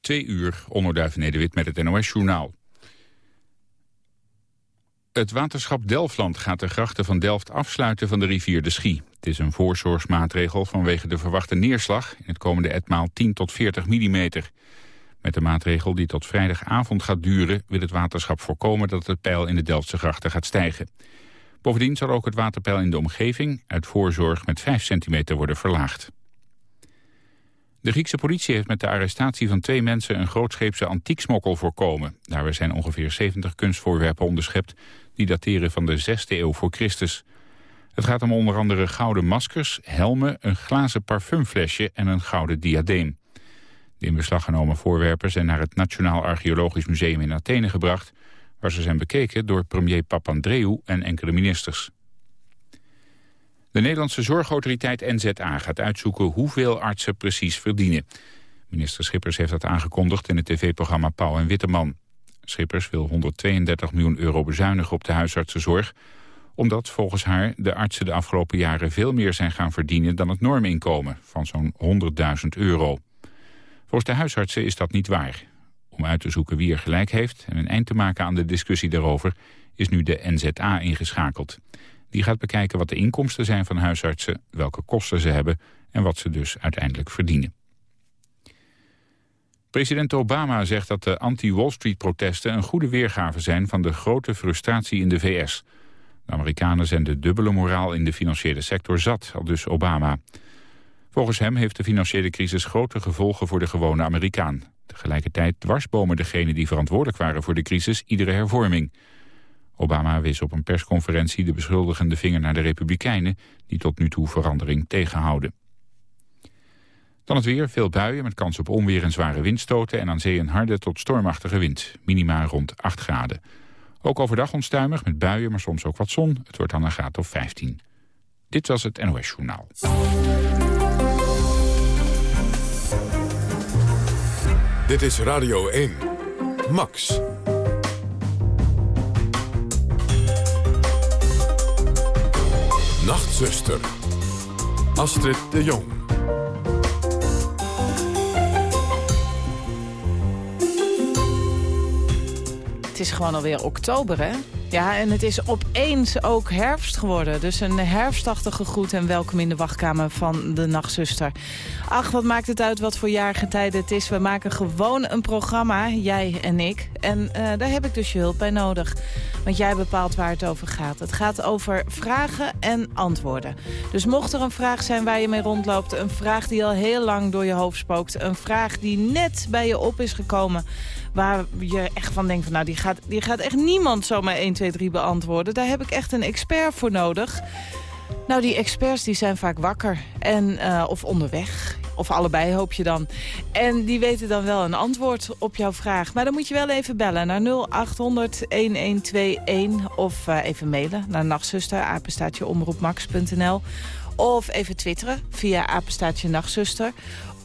Twee uur, onderduif Nederwit met het NOS-journaal. Het waterschap Delfland gaat de grachten van Delft afsluiten van de rivier de Schie. Het is een voorzorgsmaatregel vanwege de verwachte neerslag... in het komende etmaal 10 tot 40 mm. Met de maatregel die tot vrijdagavond gaat duren... wil het waterschap voorkomen dat het peil in de Delftse grachten gaat stijgen. Bovendien zal ook het waterpeil in de omgeving... uit voorzorg met 5 centimeter worden verlaagd. De Griekse politie heeft met de arrestatie van twee mensen een grootscheepse antieksmokkel voorkomen. Daarbij zijn ongeveer 70 kunstvoorwerpen onderschept die dateren van de 6e eeuw voor Christus. Het gaat om onder andere gouden maskers, helmen, een glazen parfumflesje en een gouden diadeem. De in beslag genomen voorwerpen zijn naar het Nationaal Archeologisch Museum in Athene gebracht, waar ze zijn bekeken door premier Papandreou en enkele ministers. De Nederlandse zorgautoriteit NZA gaat uitzoeken hoeveel artsen precies verdienen. Minister Schippers heeft dat aangekondigd in het tv-programma Pauw en Witteman. Schippers wil 132 miljoen euro bezuinigen op de huisartsenzorg... omdat volgens haar de artsen de afgelopen jaren veel meer zijn gaan verdienen... dan het norminkomen van zo'n 100.000 euro. Volgens de huisartsen is dat niet waar. Om uit te zoeken wie er gelijk heeft en een eind te maken aan de discussie daarover... is nu de NZA ingeschakeld. Die gaat bekijken wat de inkomsten zijn van huisartsen, welke kosten ze hebben en wat ze dus uiteindelijk verdienen. President Obama zegt dat de anti-Wall Street-protesten een goede weergave zijn van de grote frustratie in de VS. De Amerikanen zijn de dubbele moraal in de financiële sector zat, al dus Obama. Volgens hem heeft de financiële crisis grote gevolgen voor de gewone Amerikaan. Tegelijkertijd dwarsbomen degenen die verantwoordelijk waren voor de crisis iedere hervorming. Obama wees op een persconferentie de beschuldigende vinger naar de Republikeinen... die tot nu toe verandering tegenhouden. Dan het weer, veel buien met kans op onweer en zware windstoten... en aan zee een harde tot stormachtige wind, minima rond 8 graden. Ook overdag onstuimig met buien, maar soms ook wat zon. Het wordt dan een graad of 15. Dit was het NOS Journaal. Dit is Radio 1. Max. Nachtzuster. Astrid de Jong. Het is gewoon alweer oktober, hè? Ja, en het is opeens ook herfst geworden. Dus een herfstachtige groet en welkom in de wachtkamer van de Nachtzuster. Ach, wat maakt het uit wat voor jaargetijden het is. We maken gewoon een programma, jij en ik. En uh, daar heb ik dus je hulp bij nodig. Want jij bepaalt waar het over gaat. Het gaat over vragen en antwoorden. Dus mocht er een vraag zijn waar je mee rondloopt... een vraag die al heel lang door je hoofd spookt... een vraag die net bij je op is gekomen waar je echt van denkt... van nou, die gaat, die gaat echt niemand zomaar 1, 2, 3 beantwoorden. Daar heb ik echt een expert voor nodig. Nou, die experts die zijn vaak wakker en, uh, of onderweg. Of allebei hoop je dan. En die weten dan wel een antwoord op jouw vraag. Maar dan moet je wel even bellen naar 0800-1121. Of uh, even mailen naar nachtzuster, apenstaatje omroepmax.nl. Of even twitteren via apenstaatje nachtzuster.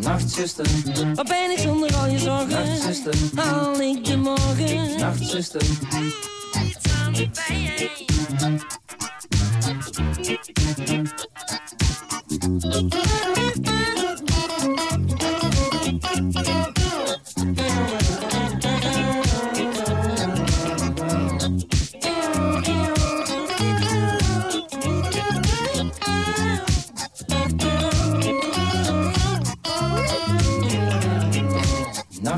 Nachtzuster, wat ben ik zonder al je zorgen? Nachtzuster, haal ik de morgen? Nachtzuster, iets aan de pijn.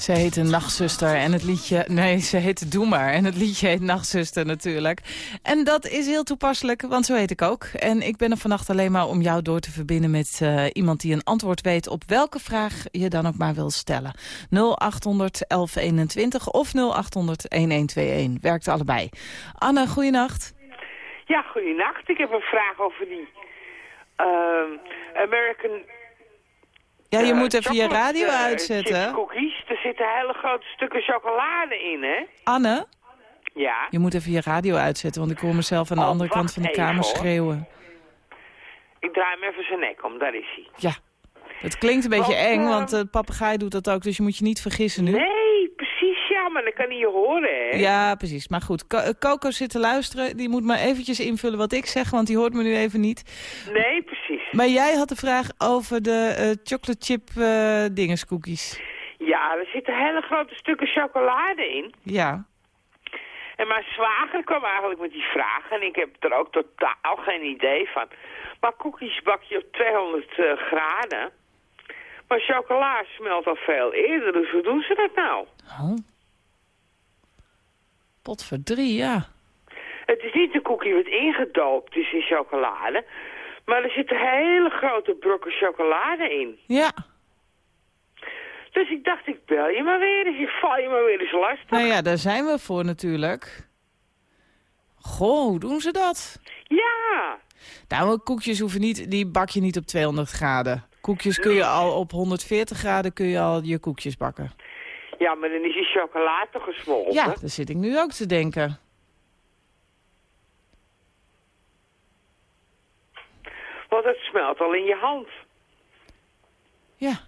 Ze heette Nachtzuster en het liedje... Nee, ze heette Doe Maar en het liedje heet Nachtzuster natuurlijk. En dat is heel toepasselijk, want zo heet ik ook. En ik ben er vannacht alleen maar om jou door te verbinden met uh, iemand die een antwoord weet... op welke vraag je dan ook maar wil stellen. 0800 1121 of 0800 1121. Werkt allebei. Anne, goeienacht. Ja, goeienacht. Ik heb een vraag over die uh, American ja, je moet even je radio uh, uitzetten. cookies. Er zitten hele grote stukken chocolade in, hè? Anne? Ja? Je moet even je radio uitzetten, want ik hoor mezelf aan de oh, andere kant van de even, kamer hoor. schreeuwen. Ik draai hem even zijn nek om, daar is hij. Ja, het klinkt een beetje Want, eng, uh, want de papegaai doet dat ook, dus je moet je niet vergissen nu. Nee, precies, maar dan kan hij je horen, hè? Ja, precies. Maar goed, Co Coco zit te luisteren. Die moet maar eventjes invullen wat ik zeg, want die hoort me nu even niet. Nee, precies. Maar jij had de vraag over de uh, chocolate chip uh, dingeskoekjes. Ja, er zitten hele grote stukken chocolade in. Ja. En mijn zwager kwam eigenlijk met die vraag en ik heb er ook totaal geen idee van. Maar koekjes bak je op 200 uh, graden. Maar chocola smelt al veel eerder, dus hoe doen ze dat nou? Oh. Pot voor drie, ja. Het is niet een koekje wat ingedoopt is in chocolade. Maar er zitten hele grote brokken chocolade in. Ja. Dus ik dacht, ik bel je maar weer eens. Ik val je maar weer eens lastig. Nou ja, daar zijn we voor natuurlijk. Goh, hoe doen ze dat? Ja. Nou, koekjes hoeven niet, die bak je niet op 200 graden. Koekjes kun je al op 140 graden kun je al je koekjes bakken. Ja, maar dan is die chocolade gesmolten? Ja, daar zit ik nu ook te denken. Want het smelt al in je hand. Ja.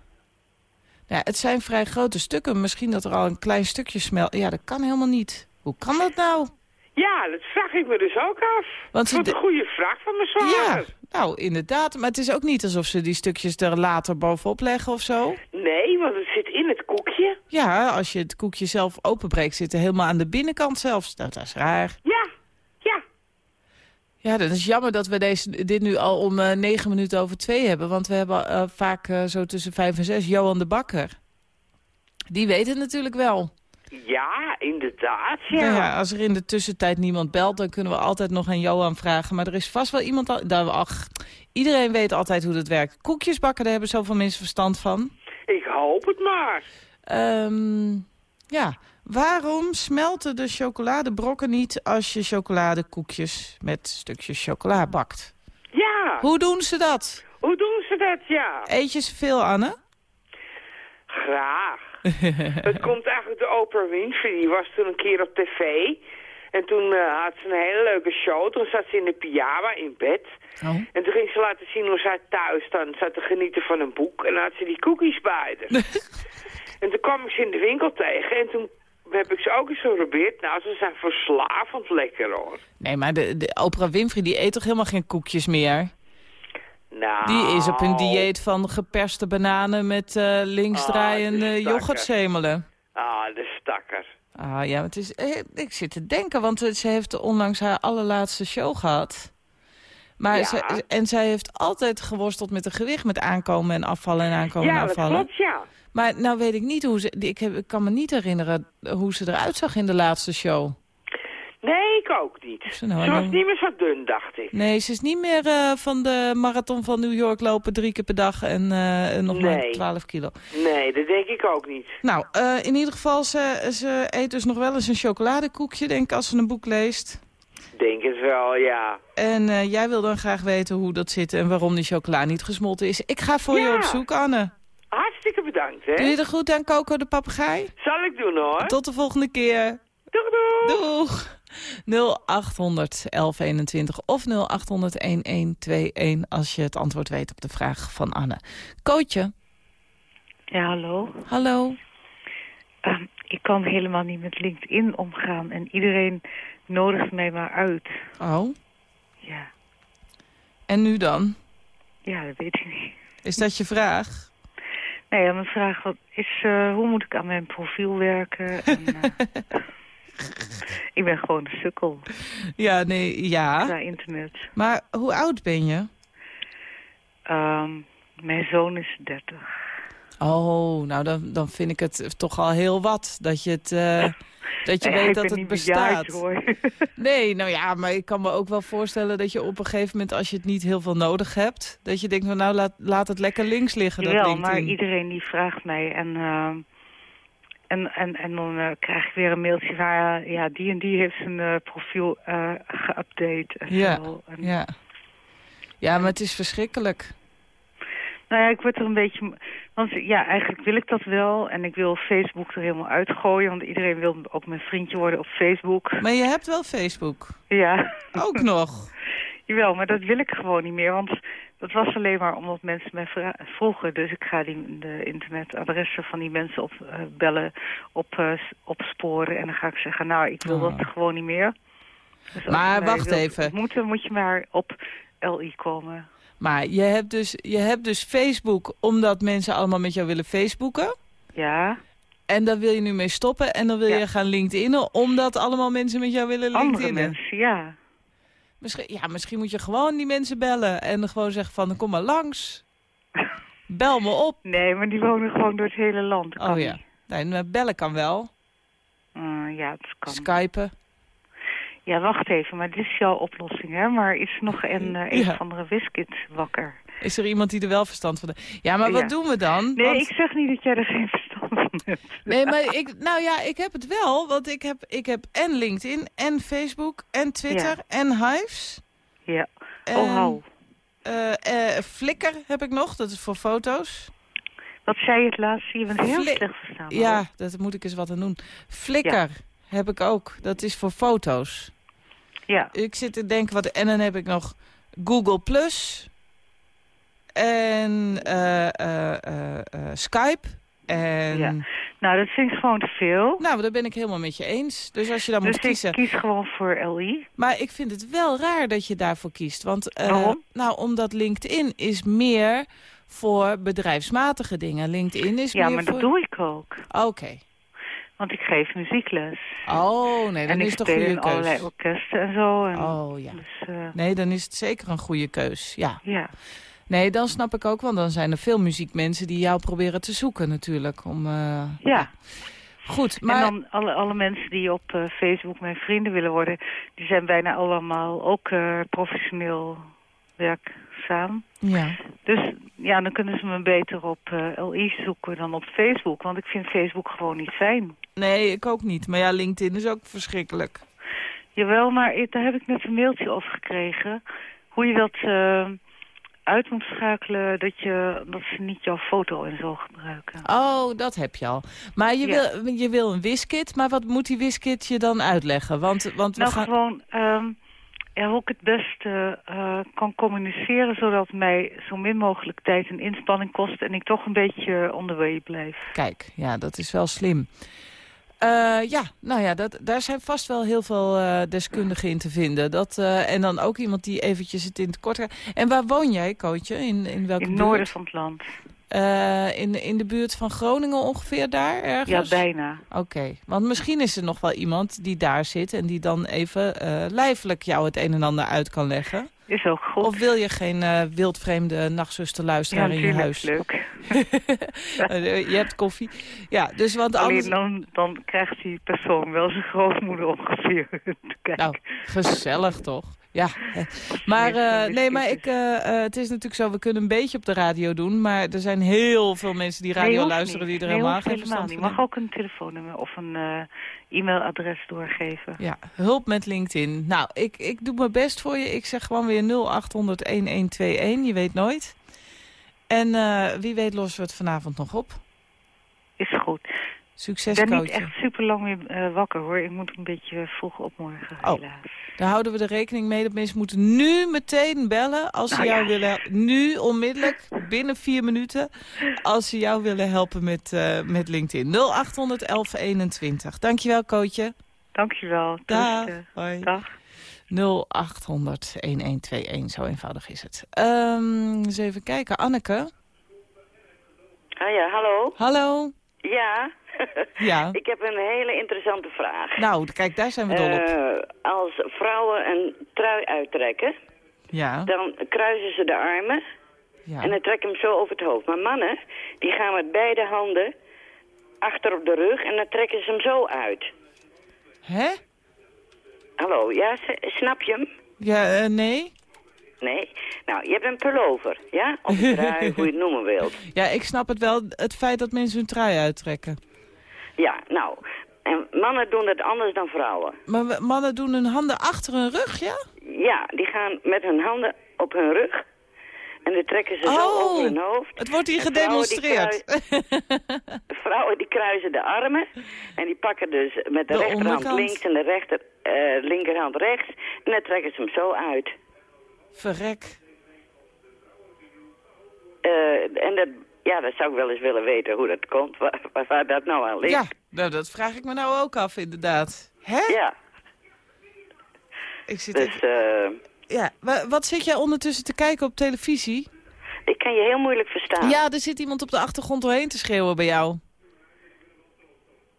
ja. Het zijn vrij grote stukken. Misschien dat er al een klein stukje smelt. Ja, dat kan helemaal niet. Hoe kan dat nou? Ja, dat vraag ik me dus ook af. Want Wat een goede vraag van mijn zwager. Ja, nou inderdaad. Maar het is ook niet alsof ze die stukjes er later bovenop leggen of zo. Nee, want het zit in het koekje. Ja, als je het koekje zelf openbreekt, zit het helemaal aan de binnenkant zelfs. Nou, dat is raar. Ja, ja. Ja, dat is jammer dat we deze, dit nu al om uh, negen minuten over twee hebben. Want we hebben uh, vaak uh, zo tussen vijf en zes Johan de Bakker. Die weet het natuurlijk wel. Ja, inderdaad, ja. Nou ja. Als er in de tussentijd niemand belt, dan kunnen we altijd nog aan Johan vragen. Maar er is vast wel iemand... Al, daar, ach, iedereen weet altijd hoe dat werkt. Koekjes bakken, daar hebben zoveel mensen verstand van. Ik hoop het maar. Ehm, ja, waarom smelten de chocoladebrokken niet als je chocoladekoekjes met stukjes chocola bakt? Ja, Hoe doen ze dat? hoe doen ze dat? Ja, Eet je ze veel, Anne? graag. Het komt eigenlijk de Oprah Winfrey. Die was toen een keer op tv. En toen eh, had ze een hele leuke show. Toen zat ze in de pyjama in bed. Oh. En toen ging ze laten zien hoe zij thuis dan zat te genieten van een boek. En dan had ze die cookies bij. en toen kwam ik ze in de winkel tegen. En toen heb ik ze ook eens geprobeerd. Nou, ze zijn verslavend lekker hoor. Nee, maar de, de Oprah Winfrey die eet toch helemaal geen koekjes meer? Nou, Die is op een dieet van geperste bananen met eh linksdraaiende Ah, yoghurtzemelen. Ah, de stakker. Ah ja, het is, eh, ik zit te denken, want eh, ze heeft onlangs haar allerlaatste show gehad. Maar Ja. ze, en zij heeft altijd geworsteld met het gewicht, met aankomen en afvallen en aankomen en Ja, dat afvallen. klopt, ja. Maar nou weet ik niet hoe ze, ik, heb, ik kan me niet herinneren hoe ze eruit zag in de laatste show. Nee, ik ook niet. Ze Ze nou, was nou- niet meer zo dun, dacht ik. Nee, ze is niet meer eh, van de marathon van New York lopen drie keer per dag en eh, nog maar Nee. 12 kilo. Nee, dat denk ik ook niet. Nou, eh, in ieder geval, ze, ze eet dus nog wel eens een chocoladekoekje, denk ik, als ze een boek leest. Denk het wel, ja. En jij wil dan graag weten hoe dat zit en waarom die chocola niet gesmolten is. Ik ga voor je op zoek, Anne. Hartstikke bedankt, hè. Doe je er goed aan, Coco de papegaai? Zal ik doen, hoor. Tot de volgende keer. Doeg, doeg. Doeg! 0800 1121 of 0800 1121 als je het antwoord weet op de vraag van Anne. Kootje, Ja, hallo. hallo. Ehm, ik kan helemaal niet met LinkedIn omgaan en iedereen nodigt mij maar uit. Oh, Ja, en nu dan? ja dat weet ik niet. Is dat je vraag? Nee, mijn vraag wat is, eh, hoe moet ik aan mijn profiel werken? En, eh, ik ben gewoon een sukkel Ja, nee, ja. qua internet. Maar hoe oud ben je? Ehm, mijn zoon is 30. Oh, nou dan, dan vind ik het toch al heel wat dat je, het, eh, dat je weet dat het bejaard, bestaat. hoor. Nee, nou ja, maar ik kan me ook wel voorstellen dat je op een gegeven moment, als je het niet heel veel nodig hebt, dat je denkt van nou laat, laat het lekker links liggen. Dat maar iedereen die vraagt mij en... ehm, en, en, en dan eh, krijg ik weer een mailtje waar ja, die en die heeft zijn eh, profiel eh geüpdate. En Ja, zo. En, Ja. ja, maar het is verschrikkelijk. Nou ja, ik word er een beetje... Want ja, eigenlijk wil ik dat wel. En ik wil Facebook er helemaal uitgooien. Want iedereen wil ook mijn vriendje worden op Facebook. Maar je hebt wel Facebook. Ja, Ook nog. jawel, maar dat wil ik gewoon niet meer. Want dat was alleen maar omdat mensen mij vroegen. Dus ik ga die, de internetadressen van die mensen op, eh, bellen, op, eh, opsporen. En dan ga ik zeggen, nou, ik wil Oh. dat gewoon niet meer. Dus Maar wacht even. ontmoeten, moet je maar op LI komen. Maar je hebt, dus, je hebt dus Facebook omdat mensen allemaal met jou willen Facebooken. Ja, En daar wil je nu mee stoppen. En dan wil Ja. je gaan LinkedInnen omdat allemaal mensen met jou willen andere LinkedInnen. mensen, ja. Misschien, ja, misschien moet je gewoon die mensen bellen. En gewoon zeggen van kom maar langs. Bel me op. Nee, maar die wonen gewoon door het hele land. Dat Oh ja. Nee, bellen kan wel. Uh, ja, het kan. Skypen. Ja, wacht even, maar dit is jouw oplossing, hè? Maar is er nog een, eh, een Ja. of andere wiskit wakker? Is er iemand die er wel verstand van heeft? Ja, maar wat Ja. doen we dan? Nee, Want- ik zeg niet dat jij er geen verstand van hebt. Nee, maar ik, nou ja, ik heb het wel. Want ik heb, ik heb en LinkedIn, en Facebook, en Twitter, Ja. en Hives. Ja. En, Oh, hou. eh, eh, Flickr heb ik nog, dat is voor foto's. Wat zei je het laatste? Je bent heel Fli- slecht verstaan. Ja, daar moet ik eens wat aan doen. Flickr heb ik ook, dat is voor foto's. Ja. Ik zit te denken, wat, en dan heb ik nog Google Plus. En eh, eh, eh, Skype. En, Ja. Nou, dat vind ik gewoon te veel. Nou, daar ben ik helemaal met je eens. Dus als je dan dus moet kiezen... ik kies gewoon voor LI. Maar ik vind het wel raar dat je daarvoor kiest. Want, Waarom? Nou, omdat LinkedIn is meer voor bedrijfsmatige dingen. LinkedIn is Ja, meer maar voor... dat doe ik ook. Oké. Want ik geef muziekles. Oh, nee, dan en is het een speel goede in allerlei keus. orkesten en zo. En Oh, ja. Dus, eh, Nee, dan is het zeker een goede keus. Ja. ja. Nee, dan snap ik ook, want dan zijn er veel muziekmensen die jou proberen te zoeken natuurlijk. Om, eh, Ja. Goed, maar... En dan alle, alle mensen die op eh, Facebook mijn vrienden willen worden... die zijn bijna allemaal ook professioneel werk Ja. Dus ja, dan kunnen ze me beter op eh, LI zoeken dan op Facebook. Want ik vind Facebook gewoon niet fijn. Nee, ik ook niet. Maar ja, LinkedIn is ook verschrikkelijk. Jawel, maar ik- daar heb ik net een mailtje over gekregen. Hoe je dat eh, uit moet schakelen, dat, je, dat ze niet jouw foto en zo gebruiken. Oh, dat heb je al. Maar je, Ja. wil, je wil een wiskit, maar wat moet die wiskit je dan uitleggen? Want, want we Nou, gaan... gewoon ehm, ja, hoe ik het beste eh, kan communiceren... zodat mij zo min mogelijk tijd en inspanning kost... en ik toch een beetje onderweg blijf. Kijk, ja, dat is wel slim. Eh, ja, nou ja, dat, daar zijn vast wel heel veel eh, deskundigen in te vinden. Dat, eh, en dan ook iemand die eventjes het in het kort... En waar woon jij, Kootje? In, in welke In het noorden van het land. Eh, in, in de buurt van Groningen ongeveer daar Ja, ergens? bijna. Oké, want misschien is er nog wel iemand die daar zit... en die dan even eh lijfelijk jou het een en ander uit kan leggen. Is ook goed. Of wil je geen eh, wildvreemde nachtzusterluisteraar ja, in je huis? leuk. Eh, je hebt koffie. Ja, dus want anders... Alleen dan, dan krijgt die persoon wel zijn grootmoeder ongeveer te kijken. Nou, gezellig toch? Ja, maar, eh, nee, maar ik, het is natuurlijk zo, we kunnen een beetje op de radio doen, maar er zijn heel veel mensen die radio Nee, luisteren die er nee, helemaal geen verstand van mag ook een telefoonnummer of een e-mailadres doorgeven. Ja, hulp met LinkedIn. Nou, ik, ik doe mijn best voor je. Ik zeg gewoon weer 0800-1121. Je weet nooit. En eh, wie weet lossen we het vanavond nog op. Is goed. Succes, Ik ben niet echt super lang meer eh, wakker hoor. Ik moet een beetje vroeg op morgen, Oh. helaas. Daar houden we er rekening mee dat mensen moeten nu meteen bellen als ze Nou jou ja. willen... Nu, onmiddellijk, binnen vier minuten, als ze jou willen helpen met, eh, met LinkedIn. 0800 1121. Dankjewel, coachje. Dankjewel. Dag. Hoi. Dag. 0800 1121, zo eenvoudig is het. Ehm, eens even kijken. Anneke? Ah ja, hallo. Hallo? Ja. Ja. Ik heb een hele interessante vraag. Nou, kijk, daar zijn we dol op. Eh, als vrouwen een trui uittrekken, Ja, dan kruisen ze de armen ja. en dan trekken hem zo over het hoofd. Maar mannen, die gaan met beide handen achter op de rug en dan trekken ze hem zo uit. Hè? Hallo, ja, snap je hem? Ja, eh, nee? Nee? Nou, je hebt een pullover, ja? Of een trui, hoe je het noemen wilt. Ja, ik snap het wel, het feit dat mensen hun trui uittrekken. Ja, nou. En mannen doen dat anders dan vrouwen. Maar mannen doen hun handen achter hun rug, ja? Ja, die gaan met hun handen op hun rug. En dan trekken ze zo Oh, over hun hoofd. Het wordt hier En vrouwen die gedemonstreerd. Vrouwen die kruisen de armen. En die pakken dus met de, De rechterhand onderkant. links en de rechter, eh, linkerhand rechts. En dan trekken ze hem zo uit. Verrek. Eh, en dat, ja, dat zou ik wel eens willen weten hoe dat komt. Waar, dat nou aan ligt. Ja, nou, dat vraag ik me nou ook af, inderdaad. Hè? Ja, Ik zit dus even- eh, ja. Wa- Wat zit jij ondertussen te kijken op televisie? ik kan je heel moeilijk verstaan. Ja, er zit iemand op de achtergrond doorheen te schreeuwen bij jou.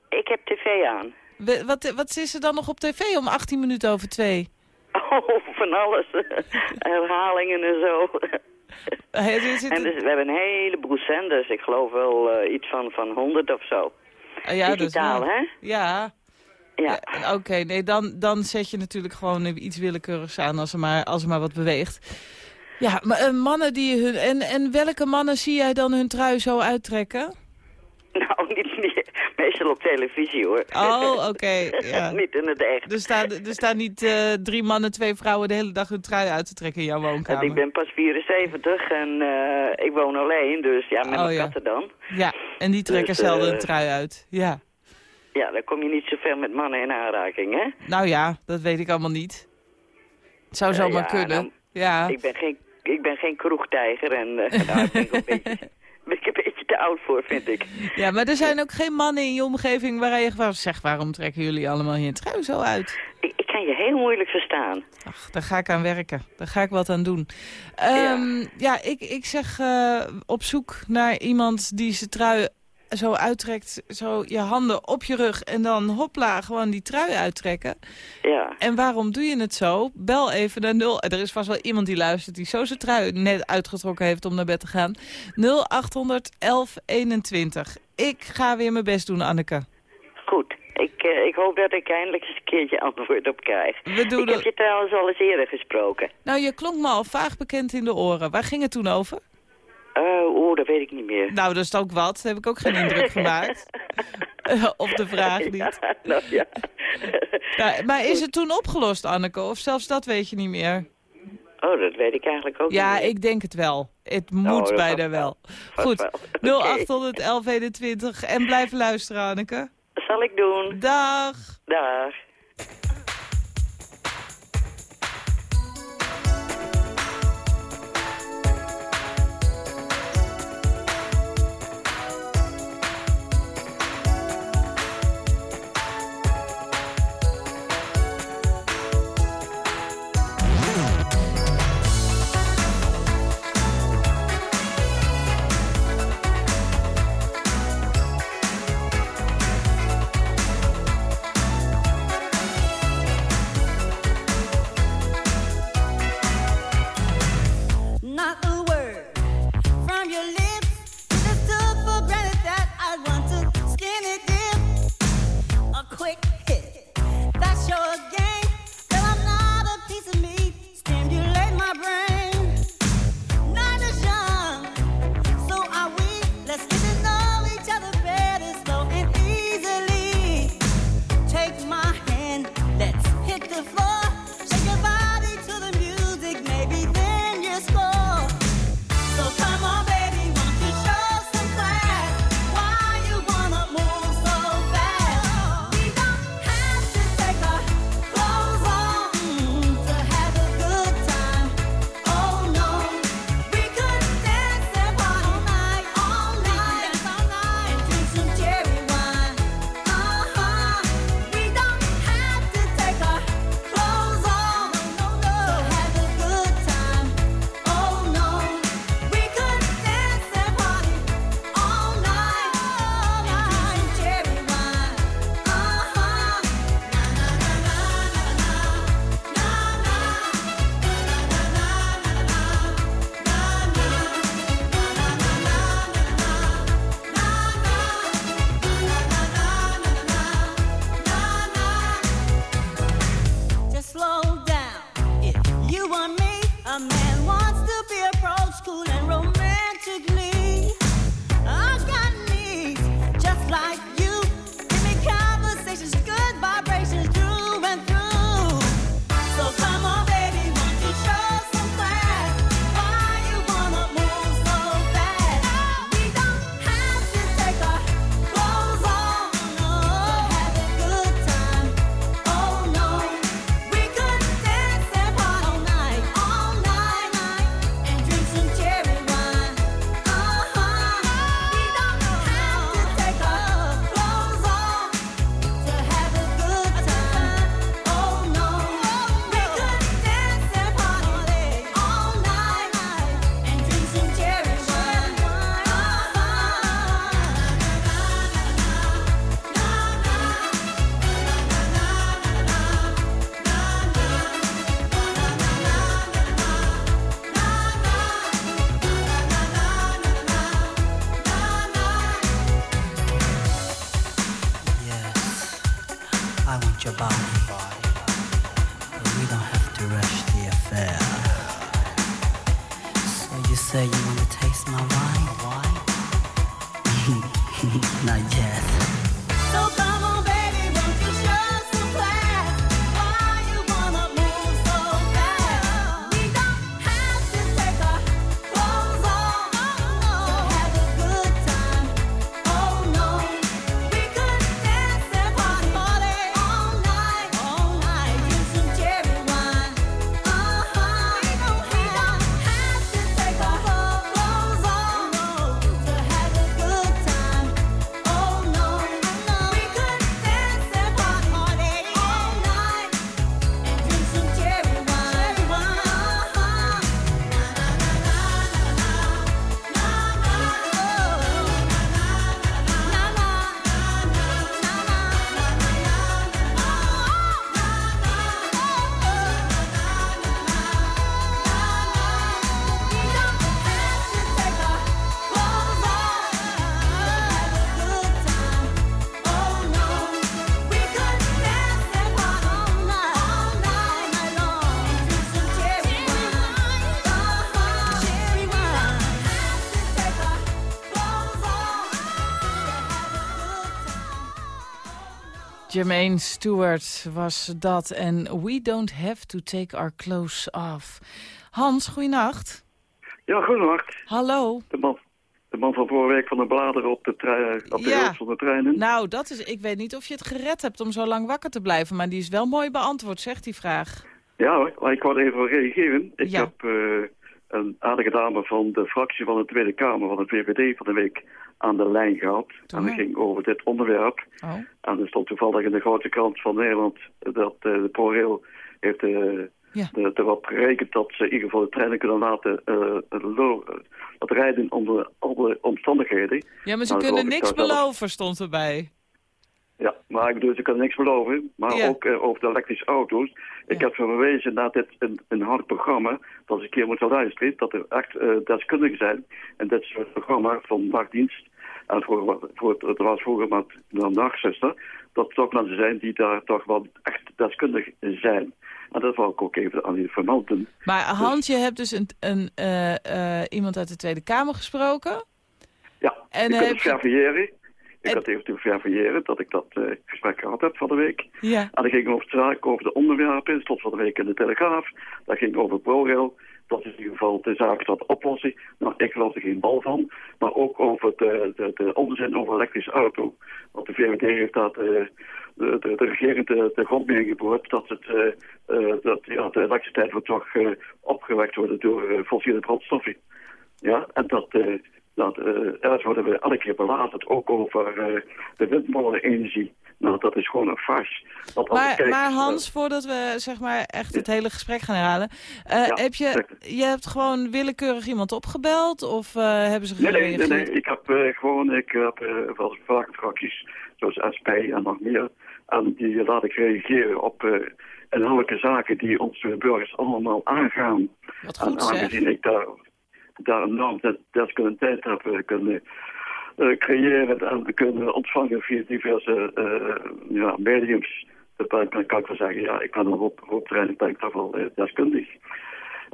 Ik heb tv aan. We- Wat, wat is er dan nog op tv om 18 minuten over twee? Oh, van alles. Herhalingen en zo. En dus, we hebben een heleboel zenders. Ik geloof wel eh, iets van, van 100 of zo. Ah, ja, Digitaal, waar. hè? Ja. Ja. Ja, Oké, nee, dan, dan zet je natuurlijk gewoon iets willekeurigs aan als er maar, als er maar wat beweegt. Ja, maar eh, mannen die hun... En, en welke mannen zie jij dan hun trui zo uittrekken? Nou, meestal op televisie hoor. Oh, oké, ja. niet in het echt. Er staan, er staan niet eh, drie mannen, twee vrouwen de hele dag hun trui uit te trekken in jouw woonkamer. ik ben pas 74 en eh, ik woon alleen, dus ja, met Oh, mijn ja. katten dan. Ja, en die trekken Dus, zelden eh, een trui uit. Ja. Ja, dan kom je niet zoveel met mannen in aanraking, hè? Nou ja, dat weet ik allemaal niet. Het zou Eh, zomaar ja, kunnen. nou, ja. Ik ben geen, ik ben geen kroegtijger en eh, daar ben ik, een beetje, ben ik een beetje te oud voor, vind ik. ja, maar er zijn ook geen mannen in je omgeving waar je gewoon zegt... waarom trekken jullie allemaal je trui zo uit? Ik, ik kan je heel moeilijk verstaan. Ach, daar ga ik aan werken. Daar ga ik wat aan doen. Ehm, ja. ik, ik zeg eh, op zoek naar iemand die zijn trui zo uittrekt, zo je handen op je rug en dan hopla, gewoon die trui uittrekken. Ja. En waarom doe je het zo? Bel even naar 0. Er is vast wel iemand die luistert die zo zijn trui net uitgetrokken heeft om naar bed te gaan. 081121. Ik ga weer mijn best doen, Anneke. Goed. Ik, eh, ik, hoop dat ik eindelijk eens een keertje antwoord op krijg. We doen ik heb je trouwens al eens eerder gesproken. Nou, je klonk me al vaag bekend in de oren. Waar ging het toen over? Oh, dat weet ik niet meer. Nou, dat is ook wat. Heb ik ook geen indruk gemaakt. Eh, op de vraag niet. Ja, nou, ja. maar is het toen opgelost, Anneke? Of zelfs dat weet je niet meer? Oh, dat weet ik eigenlijk ook ja, niet. Ja, ik denk het wel. Het oh, moet bijna wel. Goed, wel. En blijf luisteren, Anneke. Dat zal ik doen. Dag. Dag. like you. Jermaine Stewart was dat en We Don't Have to Take Our Clothes Off. Hans, goeienacht. Ja, goedenacht. Hallo. De man, de man van vorige week van de bladeren op de, trei- op de Ja. van de treinen. Nou, dat is, ik weet niet of je het gered hebt om zo lang wakker te blijven, maar die is wel mooi beantwoord, zegt die vraag. Ja maar ik wou even reageren. Ik Ja. heb eh, een aardige dame van de fractie van de Tweede Kamer van de VVD van de week aan de lijn gehad. Toen en dat ging over dit onderwerp. Oh. En er stond toevallig in de grote krant van Nederland dat eh, de ProRail heeft eh, Ja. de- erop gerekend dat ze in ieder geval de treinen kunnen laten eh, dat rijden onder alle omstandigheden. Ja, maar ze Nou, kunnen ik niks zelf. beloven, stond erbij. Ja, maar ik bedoel, ze kunnen niks beloven. Maar Ja. ook over de elektrische auto's. Ik Ja. heb verwezen naar dit een, een hard programma. Dat ze een keer moeten luisteren. Dat er echt deskundigen zijn. En dit soort programma van nachtdienst. En voor, voor, het was vroeger maar de nachtzuster. Dat er toch mensen zijn die daar toch wel echt deskundig zijn. En dat wou ik ook even aan u vermelden. Maar Hans, je hebt dus een, een, eh, eh, iemand uit de Tweede Kamer gesproken. Ja, En ik heb het verifieeren. Ik En- had eventueel verifieeren dat ik dat eh, gesprek gehad heb van de week. Ja. En dat ging over, zaak, over de onderwerpen. Het stond van de week in de Telegraaf. Dat ging over ProRail. Dat is in ieder geval de zaak tot oplossing. Nou, ik geloof er geen bal van. Maar ook over de, de onzin over elektrische auto. Want de VVD heeft dat... eh, de, de, de regering de, de grond mee geboord dat, het, eh, eh, dat ja, de elektriciteit wordt toch eh, opgewekt worden door eh, fossiele brandstoffen. Ja, en dat, eh dat eh worden we elke keer belazerd, ook over eh, de windmolenenergie. Nou, dat is gewoon een farce. Maar, maar eh, Hans, voordat we zeg maar echt het hele gesprek gaan herhalen. eh, Ja, heb je, je hebt gewoon willekeurig iemand opgebeld? Of eh, hebben ze Nee, nee, gereageerd? nee, nee. Ik heb gewoon, ik heb wel vaak fracties, zoals SP en nog meer. En die laat ik reageren op inhoudelijke zaken die onze burgers allemaal aangaan. Wat En goed zeg. aangezien ik daar, daar enorm des- deskundigheid heb kunnen creëren en kunnen ontvangen via diverse eh, ja, mediums, dan kan ik wel zeggen, ja, ik ben een hoop, hoop training, ben ik toch wel eh, deskundig.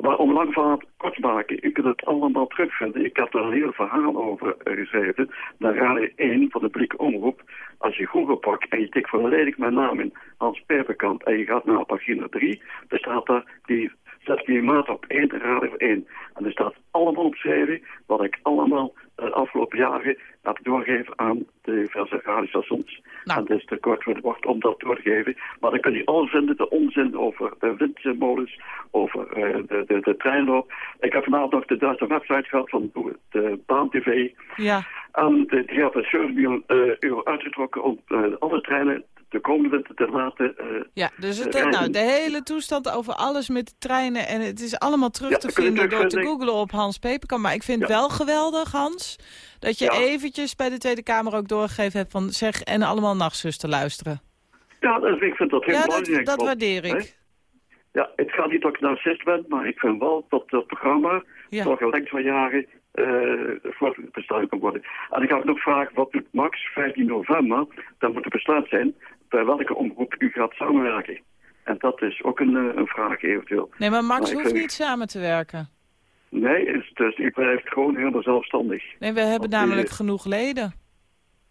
Maar om lang verhaal kort te maken, u kunt het allemaal terugvinden. Ik heb er een heel verhaal over eh, geschreven. Naar Radio 1 van de publieke omroep. Als je Google pakt en je tikt volledig mijn naam in, Hans Peperkamp, en je gaat naar pagina 3, dan staat daar die zet je maat op 1, Radio 1. En er staat allemaal opgeschreven wat ik allemaal de afgelopen jaren heb doorgegeven aan de diverse radiostations. Nou. En het is te kort voor de bocht om dat door te geven. Maar dan kun je alles vinden, de onzin over de windmolens, over eh, de, de, de treinloop. Ik heb vanavond nog de Duitse website gehad van de Baan TV. Ja. En die had een 7 miljoen eh, euro uitgetrokken om eh, alle treinen de komende winter te laten eh, Ja, dus het, eh, nou, rijden. de hele toestand over alles met de treinen. En het is allemaal terug Ja, te dat vinden door te googlen op Hans Peperkamp. Maar ik vind het Ja. wel geweldig, Hans, dat je Ja. eventjes bij de Tweede Kamer ook doorgegeven hebt van zeg en allemaal nachtzuster luisteren. Ja, dus ik vind dat heel belangrijk. dat, dat waardeer hè, ik. Ja, het gaat niet dat ik narcist ben, maar ik vind wel dat dat programma toch een lengte van jaren eh voortbestaan kan worden. En ik ga ook nog vragen, wat doet Max 15 november? Dan moet er besluit zijn bij welke omroep u gaat samenwerken. En dat is ook een, eh, een vraag eventueel. Nee, maar Max Maar hoeft niet samen te werken. Nee, dus ik blijf gewoon helemaal zelfstandig. Nee, we hebben Want namelijk genoeg leden.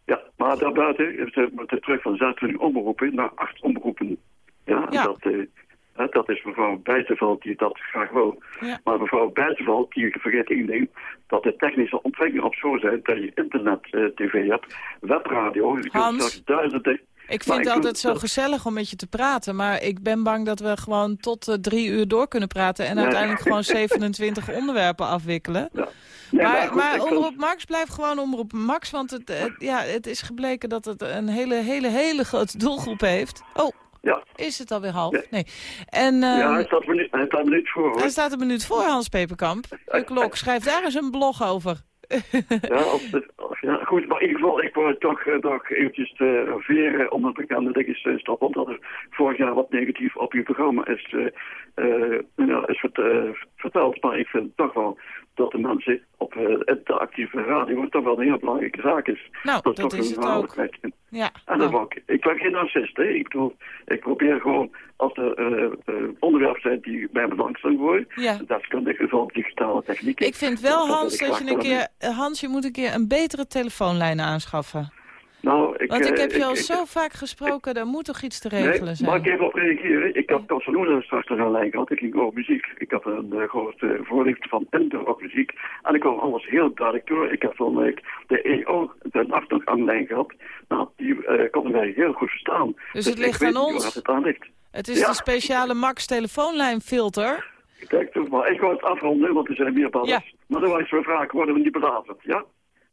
Ja, maar daarbuiten is het moeten terug van 26 omroepen naar 8 omroepen. Ja, Ja. Dat, eh, dat is mevrouw Bijtenveld die dat graag wil. Ja. Maar mevrouw Bijtenveld, die vergeet één ding, dat de technische ontwikkelingen op zo zijn dat je internet-tv hebt, webradio, Hans? duizenden... Ik Maar vind het ik altijd zo gezellig om met je te praten. Maar ik ben bang dat we gewoon tot eh, drie uur door kunnen praten. En Nee. uiteindelijk gewoon 27 onderwerpen afwikkelen. Ja. Nee, maar goed, maar vind- Omroep Max blijft gewoon Omroep Max. Want het, het- ja, het is gebleken dat het een hele, hele, hele grote doelgroep heeft. Oh, Ja, is het alweer half? Ja. Nee. En ja ehm, hij staat me niet, hij staat me niet voor, hoor. hij staat een minuut voor, Hans Peperkamp. De klok, schrijf daar eens een blog over. Ja, het- ja, goed, maar in ieder geval, ik wou toch, eh, toch eventjes te veren, omdat ik aan de dingen uh, stap, omdat er vorig jaar wat negatief op uw programma is, eh, eh, ja, is vert- eh, verteld. Maar ik vind toch wel dat de mensen op eh, interactieve radio toch wel een heel belangrijke zaak is. Nou, dat toch is een het ook. Ja, En dat nou, ik, ik ben geen narcist, hè. Ik bedoel, ik probeer gewoon, als er eh, onderwerpen zijn die mij belangstelling worden, ja. deskundig van digitale technieken. Ik vind wel, Hans, dat graag je een keer... Hans, je moet een keer een betere telefoonlijn aanschaffen. Nou, ik, Want ik eh, heb je al ik- zo vaak gesproken, daar moet toch iets te Nee, regelen zijn? mag ik even op reageren? Ik had Cas van Oelen straks nog aan lijn gehad. Ik ging over muziek. Ik had een uh, gehoord uh, voorlicht van Enter op muziek. En ik kwam alles heel duidelijk door. Ik heb van week de EO de nacht nog aan lijn gehad. Nou, die uh, konden wij heel goed verstaan. Dus het ligt ik weet aan ons? het aan ligt. Het is Ja. de speciale Max telefoonlijnfilter. Kijk toch maar, ik wou het afronden, want er zijn meer ballers. Ja. Maar dan was mijn vraag, worden we niet belazerd, ja?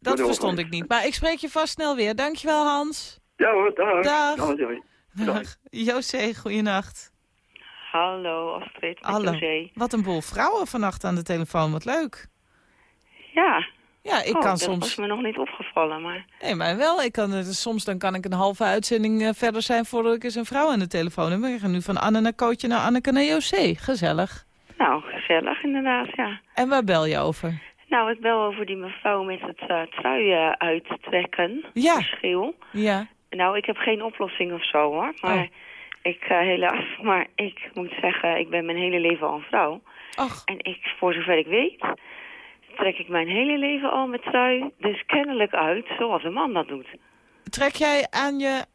Dat verstond ik niet. Maar ik spreek je vast snel weer. Dankjewel, Hans. Ja hoor, dag. Dag. Dag. José, goeienacht. Hallo Astrid, Hallo. José. Wat een boel vrouwen vannacht aan de telefoon. Wat leuk. Ja. Ja, ik oh, kan dat soms... was me nog niet opgevallen, maar... Nee, maar wel. Ik kan, het- soms dan kan ik een halve uitzending eh, verder zijn voordat ik eens een vrouw aan de telefoon heb. We gaan nu van Anne naar Kootje naar Anneke naar José. Gezellig. Nou, gezellig inderdaad, ja. En waar bel je over? Nou, ik bel over die mevrouw met het uh, truien uittrekken. Ja. Verschil. Ja. Nou, ik heb geen oplossing of zo hoor. Maar Oh. ik, uh, helaas, maar ik moet zeggen, ik ben mijn hele leven al een vrouw. Ach. En ik, voor zover ik weet, trek ik mijn hele leven al mijn trui dus kennelijk uit zoals een man dat doet. Trek jij aan, je,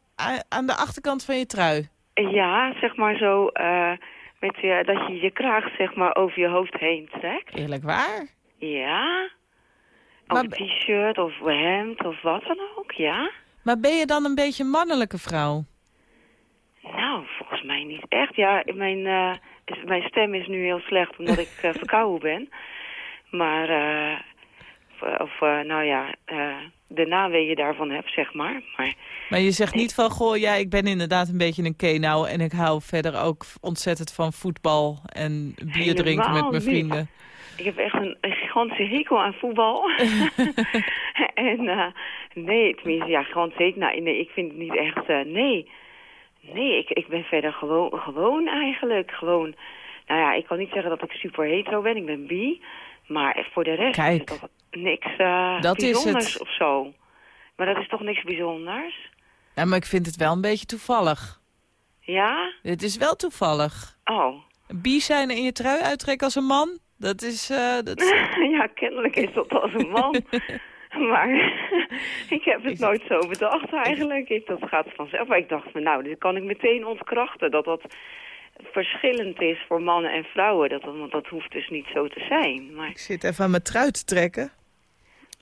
aan- de achterkant van je trui? Ja, zeg maar zo, eh, met je, dat je je kraag zeg maar over je hoofd heen trekt. Eerlijk waar? Ja. Of een t-shirt of hemd of wat dan ook, ja. Maar ben je dan een beetje een mannelijke vrouw? Nou, volgens mij niet echt. Ja, mijn, eh, is- mijn stem is nu heel slecht omdat ik eh, verkouden ben. Maar, eh, of, of, nou ja, de naweeën daarvan heb, zeg maar. Maar Maar je zegt niet van, goh, ja, ik ben inderdaad een beetje een kenau... en ik hou verder ook ontzettend van voetbal en bier drinken met mijn niet. Ik heb echt een, een gigantische hekel aan voetbal. en eh, nee, tenminste, ja, gewoon zeker. Nou, nee, ik vind het niet echt, eh, nee. Nee, ik, ik ben verder gewoon, gewoon eigenlijk. Gewoon, nou ja, ik kan niet zeggen dat ik super hetero ben. Ik ben bi. Maar voor de rest Kijk. is het toch niks eh Dat is bijzonders het. of zo. Maar dat is toch niks bijzonders? Ja, maar ik vind het wel een beetje toevallig. Ja? Het is wel toevallig. Oh. Bi zijn en je trui uittrekken als een man, dat is... eh, dat ja, kennelijk is dat als een man. maar ik heb het nooit zo bedacht eigenlijk. Ik, dat gaat vanzelf. Maar ik dacht, nou, dit kan ik meteen ontkrachten. Dat dat verschillend is voor mannen en vrouwen. Dat, want dat hoeft dus niet zo te zijn. Maar Ik zit even aan mijn trui te trekken.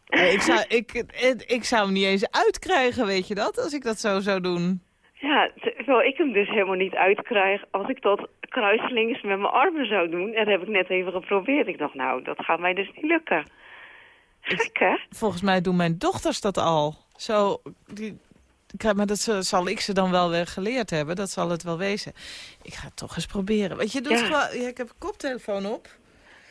Eh, ik, zou, ik, ik, ik zou hem niet eens uitkrijgen, weet je dat, als ik dat zo zou doen. Ja, terwijl ik hem dus helemaal niet uitkrijg als ik dat kruislings met mijn armen zou doen. En dat heb ik net even geprobeerd. Ik dacht, nou, dat gaat mij dus niet lukken. Gek, hè? Volgens mij doen mijn dochters dat al. Zo, die, ik- maar dat ze- zal ik ze dan wel weer geleerd hebben. Dat zal het wel wezen. Ik ga het toch eens proberen. Want je doet Ja. gewoon... Ja, ik heb een koptelefoon op.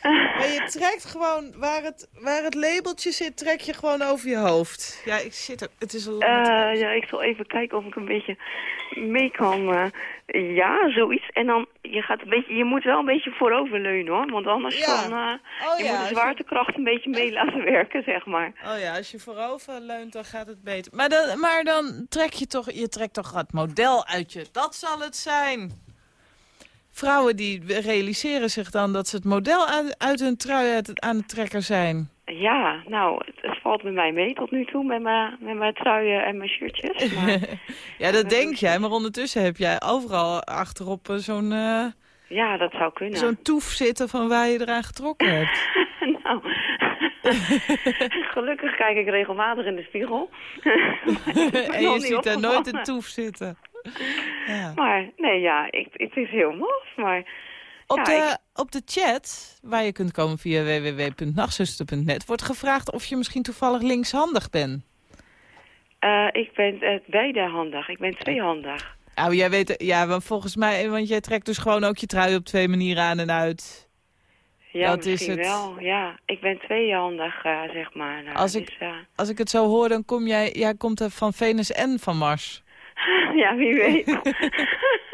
Maar je trekt gewoon... Waar het, waar het labeltje zit, trek je gewoon over je hoofd. Ja, ik zit er... Het is een lange. Eh, ja, ik zal even kijken of ik een beetje mee kan. eh, ja, zoiets. En dan, je, gaat een beetje, je moet wel een beetje vooroverleunen hoor. Want anders Ja. dan, eh, Oh je ja, moet de je- zwaartekracht een beetje mee laten werken, zeg maar. Oh ja, als je voorover leunt, dan gaat het beter. Maar dan, maar dan trek je toch, je trekt toch het model uit je. Dat zal het zijn. Vrouwen die realiseren zich dan dat ze het model aan- uit hun trui uit- aan het trekken zijn. Ja, nou, het, valt met mij mee tot nu toe met mijn, met mijn truien en mijn shirtjes. Maar ja, dat denk jij, maar ondertussen heb jij overal achterop eh, zo'n eh, ja, dat zou kunnen. zo'n toef zitten van waar je eraan getrokken hebt. nou, gelukkig kijk ik regelmatig in de spiegel. en je ziet daar nooit een toef zitten. Ja. Maar nee, ja, ik, het is heel maf, maar... Op, ja, de, ik- op de chat, waar je kunt komen via www.nachtzuster.net... wordt gevraagd of je misschien toevallig linkshandig bent. Eh, ik ben uh, beide-handig. Ik ben tweehandig. Nou, jij weet, ja, want volgens mij, want jij trekt dus gewoon ook je trui op twee manieren aan en uit. Ja, Dat is het. wel. Ja, ik ben tweehandig, eh, zeg maar. Nou, Als ik- dus, eh, Als ik het zo hoor, dan kom jij, jij komt er van Venus en van Mars. Ja, wie weet.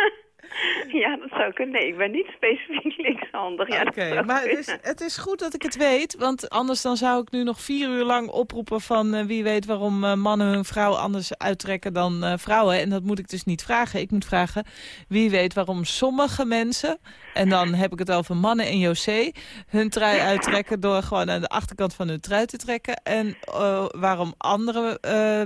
Ja, dat zou kunnen. Nee, ik ben niet specifiek linkshandig. Ja, Oké, maar het is, het is goed dat ik het weet, want anders dan zou ik nu nog vier uur lang oproepen van eh, wie weet waarom eh, mannen hun vrouw anders uittrekken dan eh, vrouwen. En dat moet ik dus niet vragen. Ik moet vragen wie weet waarom sommige mensen, en dan heb ik het over mannen in José, hun trui uittrekken door gewoon aan de achterkant van hun trui te trekken. En waarom andere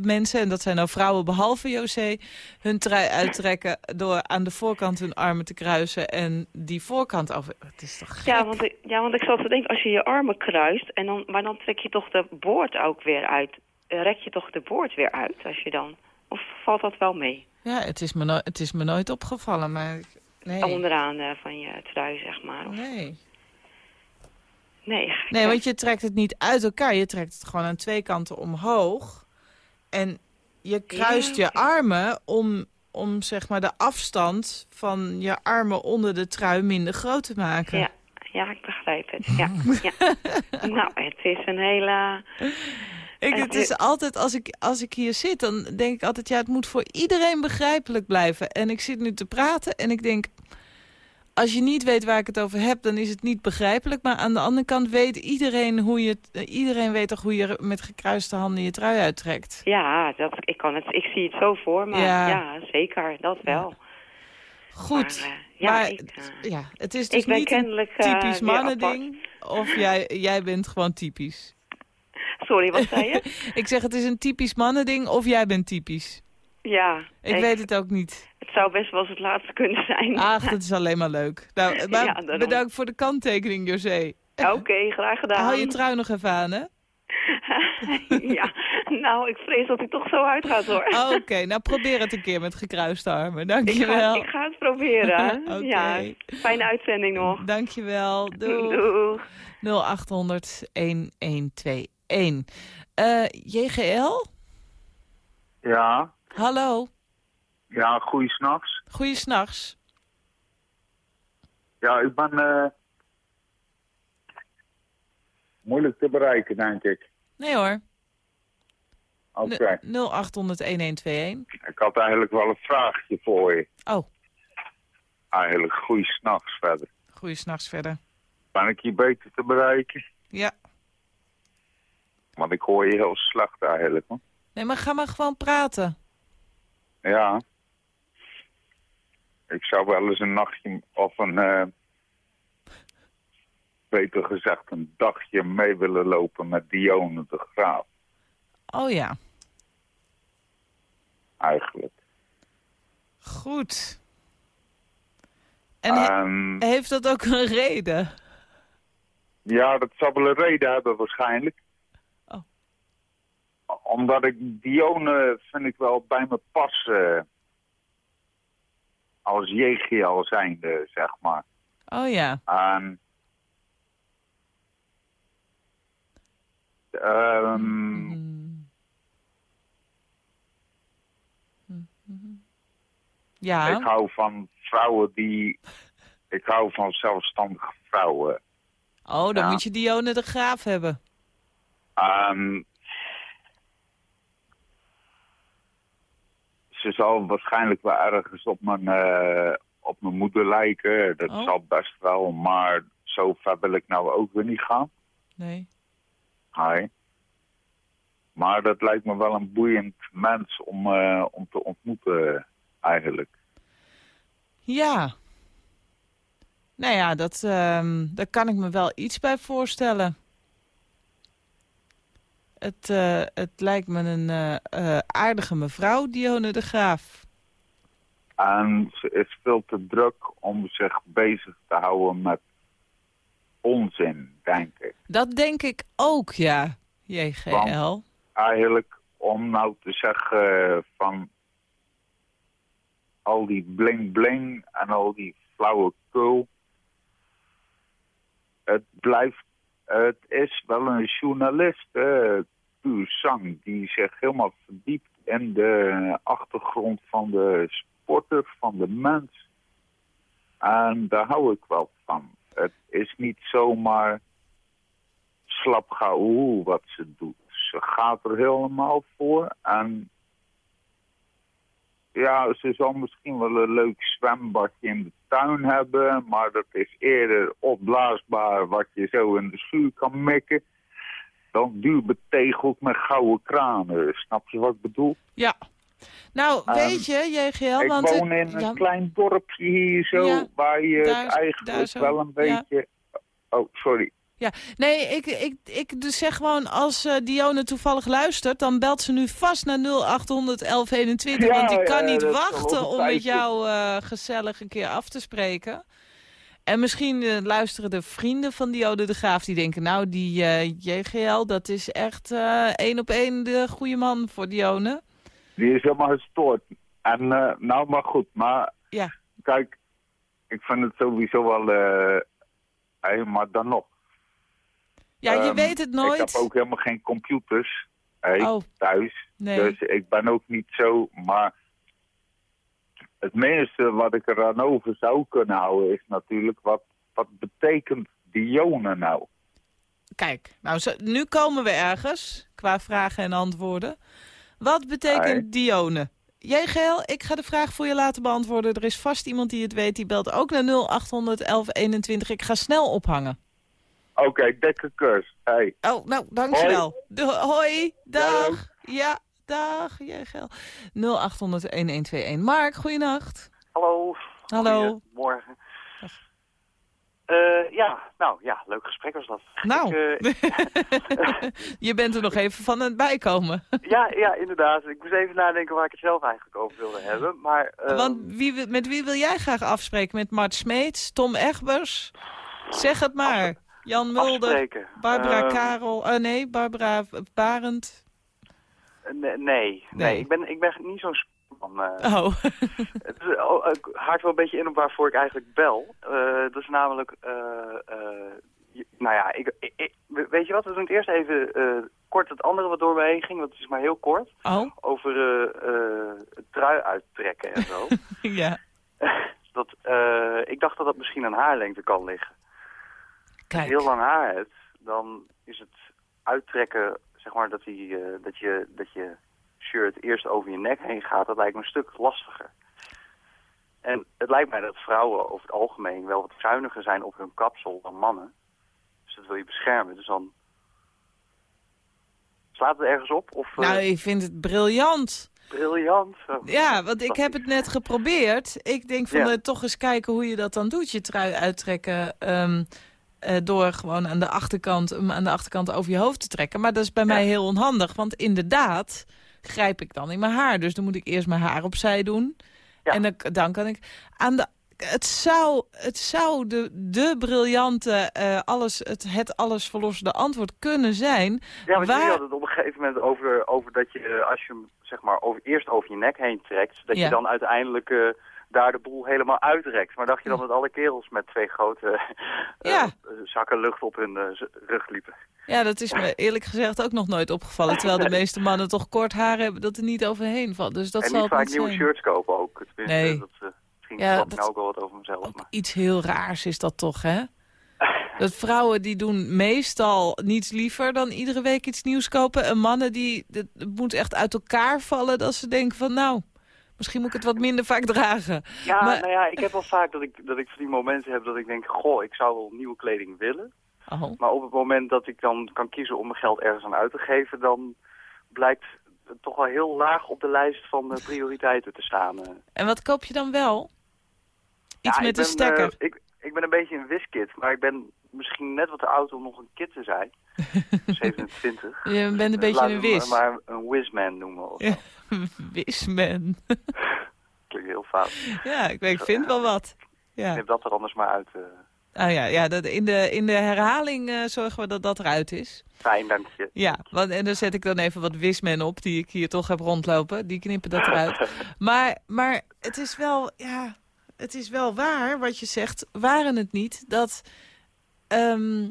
mensen, en dat zijn nou vrouwen behalve José, hun trui uittrekken door aan de voorkant hun armen te kruisen en die voorkant over. Het is toch gek? Ja want, ik, ja, want ik zat te denken, als je je armen kruist, en dan, maar dan trek je toch de boord ook weer uit. Eh, Rek je toch de boord weer uit als je dan... Of valt dat wel mee? Ja, het is me, no- het is me nooit opgevallen, maar... Nee. Onderaan eh, van je trui, zeg maar. Of- Nee. Nee, nee, want je trekt het niet uit elkaar. Je trekt het gewoon aan twee kanten omhoog. En je kruist Ja, je armen om, om zeg maar de afstand van je armen onder de trui minder groot te maken. Ja, ja, ik begrijp het. Ja, ja. nou, het is een hele... Ik, Het is altijd, als ik, als ik hier zit, dan denk ik altijd... ja, het moet voor iedereen begrijpelijk blijven. En ik zit nu te praten en ik denk... als je niet weet waar ik het over heb, dan is het niet begrijpelijk. Maar aan de andere kant weet iedereen hoe je... eh, iedereen weet toch hoe je met gekruiste handen je trui uittrekt. Ja, dat, ik, kan het, ik zie het zo voor me. Ja. Ja, zeker, dat wel. Goed. Maar, eh, ja, maar ik, eh, ja, het is dus ik ben niet een typisch weer mannending. Of jij, jij bent gewoon typisch. Sorry, wat zei je? ik zeg, het is een typisch mannending of jij bent typisch. Ja. Ik, weet het ook niet. Het zou best wel eens het laatste kunnen zijn. Ach, dat is alleen maar leuk. Nou, maar Ja, daarom. bedankt voor de kanttekening, José. Oké, graag gedaan. Hou je trui nog even aan, hè? ja, nou, ik vrees dat hij toch zo uitgaat, hoor. Oh, Oké, nou probeer het een keer met gekruiste armen. ik, Dankjewel. ga, ik ga het proberen. Oké. Ja, fijne uitzending nog. Dankjewel. Doeg. Doeg. 0800 1121. Eh JGL? Ja, Hallo. ja, goeie s'nachts. Goeie s'nachts. Ja, ik ben eh, moeilijk te bereiken, denk ik. Nee hoor. Oké. 0800 1121. Ik had eigenlijk wel een vraagje voor je. Oh, Eigenlijk goeie s'nachts verder. goeie s'nachts verder. Ben ik je beter te bereiken? Ja. Want ik hoor je heel slecht eigenlijk. Hoor. Nee, maar ga maar gewoon praten. Ja. Ik zou wel eens een nachtje of een... eh, beter gezegd een dagje mee willen lopen met Dione de Graaf. Oh ja. Eigenlijk. Goed. En he- Ehm, heeft dat ook een reden? Ja, dat zal wel een reden hebben waarschijnlijk. Omdat ik Dione vind ik wel bij me passen. Als JGL zijnde, zeg maar. Oh ja. Ehm, Ja. Ik hou van vrouwen die... Ik hou van zelfstandige vrouwen. Oh, dan Ja. moet je Dione de Graaf hebben. Ehm, ze zal waarschijnlijk wel ergens op mijn, eh, op mijn moeder lijken. Dat Oh. zal best wel, maar zo ver wil ik nou ook weer niet gaan. Nee. Hi. Maar dat lijkt me wel een boeiend mens om, eh, om te ontmoeten, eigenlijk. Ja. Nou ja, dat, ehm, daar kan ik me wel iets bij voorstellen. Het, eh, het lijkt me een eh, eh, aardige mevrouw, Dione de Graaf. En ze is veel te druk om zich bezig te houden met onzin, denk ik. Dat denk ik ook, ja, JGL. Want eigenlijk om nou te zeggen van al die bling bling en al die flauwekul. Het blijft, het is wel een journalist, uh, Sang, die zich helemaal verdiept in de achtergrond van de sporter, van de mens. En daar hou ik wel van. Het is niet zomaar slap gaoe wat ze doet. Ze gaat er helemaal voor en ja, ze zal misschien wel een leuk zwembadje in de tuin hebben, maar dat is eerder opblaasbaar wat je zo in de schuur kan mikken. Dan duur betegeld met gouden kranen. Snap je wat ik bedoel? Ja. Nou, Ehm, weet je, JGL, ik want... woon in een ja, klein dorpje hier zo, Ja, waar je daar- het eigenlijk wel een ja. beetje... Oh, sorry. Ja, nee, ik, ik, ik dus zeg gewoon, als eh, Dione toevallig luistert... dan belt ze nu vast naar 0800 1121. Ja, want die kan ja, niet wachten om met jou eh, gezellig een keer af te spreken. En misschien eh, luisteren de vrienden van Dione de Graaf... die denken, nou, die JGL, dat is echt één op één de goede man voor Dione. Die is helemaal gestoord. En nou, maar goed. Maar Ja. kijk, ik vind het sowieso wel... hey, maar dan nog. Ja, je Ehm, weet het nooit. Ik heb ook helemaal geen computers Oh. thuis. Nee. Dus ik ben ook niet zo... Maar het minste wat ik er aan over zou kunnen houden is natuurlijk... Wat, wat betekent Dione nou? Kijk, nou, zo- nu komen we ergens, qua vragen en antwoorden. Wat betekent Hey. Dione? JGL, ik ga de vraag voor je laten beantwoorden. Er is vast iemand die het weet, die belt ook naar 0800 1121. Ik ga snel ophangen. Oké, dikke kus. Hey. Oh, nou, dankjewel. De, hoi, dag. Ja, dag, JGL. 0800 1121. Mark, goeienacht. Hallo. Hallo. Morgen. Eh ja, nou ja, leuk gesprek was dat. Nou, Ik, je bent er nog even van aan het bijkomen. ja, ja, inderdaad. Ik moest even nadenken waar ik het zelf eigenlijk over wilde hebben. Maar, eh, Want wie, met wie wil jij graag afspreken? Met Mart Smeets, Tom Egbers? Zeg het maar. Jan Mulder, afspreken. Barbara Ehm, Karel, eh, nee, Barbara Barend. nee, nee, nee. Ik, ben, ik ben niet zo'n man. eh. Oh, Het is, oh, ik haak wel een beetje in op waarvoor ik eigenlijk bel. Eh, dat is namelijk, eh, eh, nou ja, ik, ik- weet je wat, we doen het eerst even eh, kort het andere wat door me heen ging, want het is maar heel kort. oh, Over eh, eh, het trui uittrekken en zo. ja. dat, eh, ik dacht dat dat misschien aan haarlengte kan liggen. Als je heel lang haar hebt, dan is het uittrekken, zeg maar, dat, die, eh, dat, je, dat je shirt eerst over je nek heen gaat, dat lijkt me een stuk lastiger. En het lijkt mij dat vrouwen over het algemeen wel wat zuiniger zijn op hun kapsel dan mannen. Dus dat wil je beschermen. Dus dan slaat het ergens op? Of, eh, Nou, ik vind het briljant. Briljant. Oh, Ja, want ik heb het net geprobeerd. Ik denk van Ja. eh, toch eens kijken hoe je dat dan doet. Je trui uittrekken ehm, eh, door gewoon aan de, achterkant, hem aan de achterkant over je hoofd te trekken. Maar dat is bij mij heel onhandig. Want inderdaad grijp ik dan in mijn haar. Dus dan moet ik eerst mijn haar opzij doen. En dan, dan kan ik... Aan de, het zou, het zou de, de briljante, eh, alles, het, het alles verlossende antwoord kunnen zijn. Ja, want waar- jullie hadden het op een gegeven moment over, over dat je, eh, als je hem zeg maar over, eerst over je nek heen trekt, dat Ja. je dan uiteindelijk daar de boel helemaal uitrekt. Maar dacht je dan dat alle kerels met twee grote eh, Ja. eh, zakken lucht op hun eh, rug liepen? Ja, dat is me eerlijk gezegd ook nog nooit opgevallen. Terwijl de meeste mannen toch kort haar hebben dat er niet overheen valt. Dus dat en zal niet vaak niet nieuwe zijn. shirts kopen ook. Tenminste, Nee. Dat, misschien Ja, dat- nou ook wel wat over mezelf. Maar. Iets heel raars is dat toch, hè? Dat vrouwen die doen meestal niets liever dan iedere week iets nieuws kopen. En mannen die, het moet echt uit elkaar vallen dat ze denken van nou, misschien moet ik het wat minder vaak dragen. Ja, Maar- nou ja, ik heb wel vaak dat ik, dat ik van die momenten heb dat ik denk, goh, ik zou wel nieuwe kleding willen. Oh. Maar op het moment dat ik dan kan kiezen om mijn geld ergens aan uit te geven, dan blijkt het toch wel heel laag op de lijst van de prioriteiten te staan. eh. En wat koop je dan wel? Iets Ja, met een ben, stekker. eh, ik, ik ben een beetje een wiskid, maar ik ben misschien net wat te oud om nog een kid te zijn. 27. Je bent een beetje een wis. hem Maar een whizman noemen. Of Ja, Wisman. Klinkt heel fout. Ja, ik, weet, ik vind wel wat. Ja. Knip dat er anders maar uit. eh. Oh ja, ja dat, in, de, in de herhaling eh, zorgen we dat dat eruit is. Fijn, dank je. Ja, want, en dan zet ik dan even wat wismen op die ik hier toch heb rondlopen. Die knippen dat eruit. maar, maar het is wel, ja, het is wel waar wat je zegt. Waren het niet dat... ehm,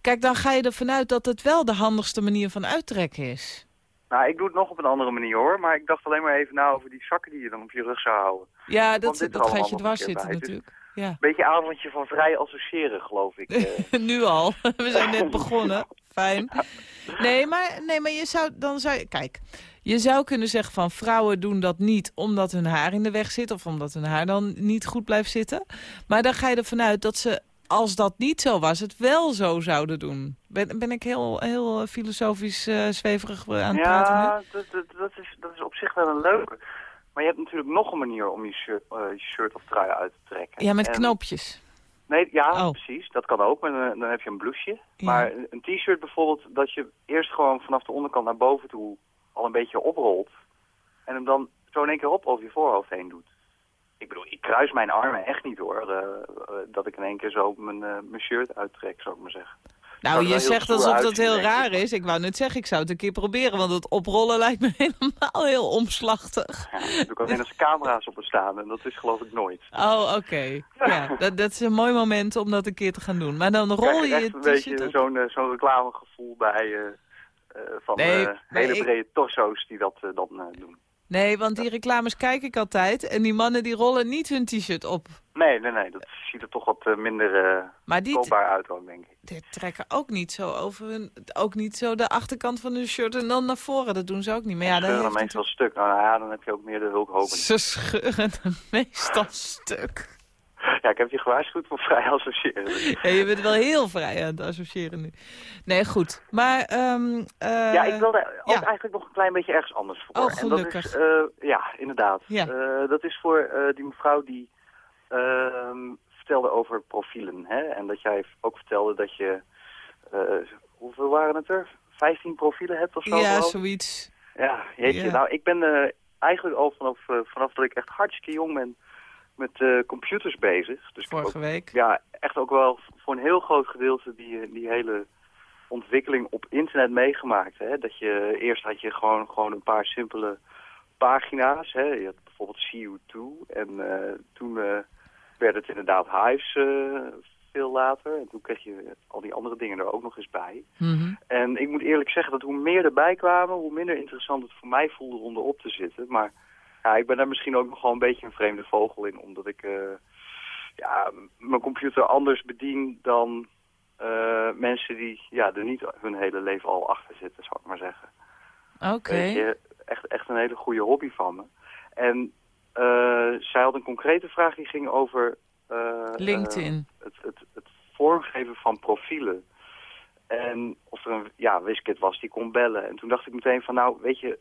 kijk, dan ga je ervan uit dat het wel de handigste manier van uittrekken is. Nou, ik doe het nog op een andere manier hoor, maar ik dacht alleen maar even na over die zakken die je dan op je rug zou houden. Ja, dat, dat gaat je dwars zitten bij. Natuurlijk. Ja. Een beetje avondje van vrij associëren, geloof ik. eh. nu al. We zijn net begonnen. Fijn. Nee maar, nee, maar je zou, dan zou je... Kijk, Je zou kunnen zeggen van vrouwen doen dat niet omdat hun haar in de weg zit... of omdat hun haar dan niet goed blijft zitten. Maar dan ga je ervan uit dat ze, als dat niet zo was, het wel zo zouden doen. Ben, ben ik heel, heel filosofisch uh, zweverig aan het praten nu? Ja, dat, dat, is, dat is op zich wel een leuke. Maar je hebt natuurlijk nog een manier om je shirt, uh, je shirt of trui uit te trekken. Ja, met En- knoopjes. Nee, ja, Oh. precies. Dat kan ook. Maar dan, dan heb je een blouseje. Maar een t-shirt bijvoorbeeld, dat je eerst gewoon vanaf de onderkant naar boven toe al een beetje oprolt. En hem dan zo in één keer op over je voorhoofd heen doet. Ik bedoel, ik kruis mijn armen echt niet hoor. eh, eh, dat ik in één keer zo mijn, eh, mijn shirt uittrek, zou ik maar zeggen. Nou, je zegt alsof dat heel raar is. Ik wou net zeggen, ik zou het een keer proberen. Want het oprollen lijkt me helemaal heel omslachtig. Ja, ik alleen als er camera's op me staan. En dat is geloof ik nooit. Oh, oké. Ja, dat, dat is een mooi moment om dat een keer te gaan doen. Maar dan rol je je een beetje zo'n zo'n reclamegevoel bij van Nee, hele brede torso's die dat dan doen. Nee, want die reclames kijk ik altijd. En die mannen die rollen niet hun t-shirt op. Nee, nee, nee. Dat ziet er toch wat eh, minder Maar die- koopbaar uit ook, denk ik. Die trekken ook niet zo over hun... Ook niet zo de achterkant van hun shirt en dan naar voren. Dat doen ze ook niet. Maar ja, dat scheuren dan meestal stuk. Nou ja, dan heb je ook meer de hulphopen. Ze scheuren meestal stuk. Ja, ik heb je gewaarschuwd voor vrij associëren. Ja, je bent wel heel vrij aan het associëren nu. Nee, goed. Maar, ehm eh, ja, ik wilde ook ja. eigenlijk nog een klein beetje ergens anders voor. Oh, En dat is, gelukkig. eh, ja, inderdaad. Ja. Eh, dat is voor die mevrouw die ehm, vertelde over profielen. Hè? En dat jij ook vertelde dat je, hoeveel waren het er? 15 profielen hebt of zo? ja, zoiets. Ja, jeetje. Ja. Nou, ik ben eigenlijk al vanaf, vanaf dat ik echt hartstikke jong ben met eh, computers bezig. Dus Vorige ook- week. Ja, echt ook wel voor een heel groot gedeelte die, die hele ontwikkeling op internet meegemaakt. Hè? Dat je, eerst had je gewoon, gewoon een paar simpele pagina's. Hè? Je had bijvoorbeeld CU2 en eh, toen eh, werd het inderdaad Hives veel later. En toen kreeg je al die andere dingen er ook nog eens bij. Mhm. En ik moet eerlijk zeggen dat hoe meer erbij kwamen, hoe minder interessant het voor mij voelde om erop te zitten. Maar ja, ik ben daar misschien ook nog wel een beetje een vreemde vogel in, omdat ik eh, ja, mijn computer anders bedien dan eh, mensen die ja, er niet hun hele leven al achter zitten, zou ik maar zeggen. Oké. Je, echt, echt een hele goede hobby van me. En eh, zij had een concrete vraag die ging over... LinkedIn. het, het, het vormgeven van profielen. En of er een ja, wiskit was die kon bellen. En toen dacht ik meteen van nou, weet je,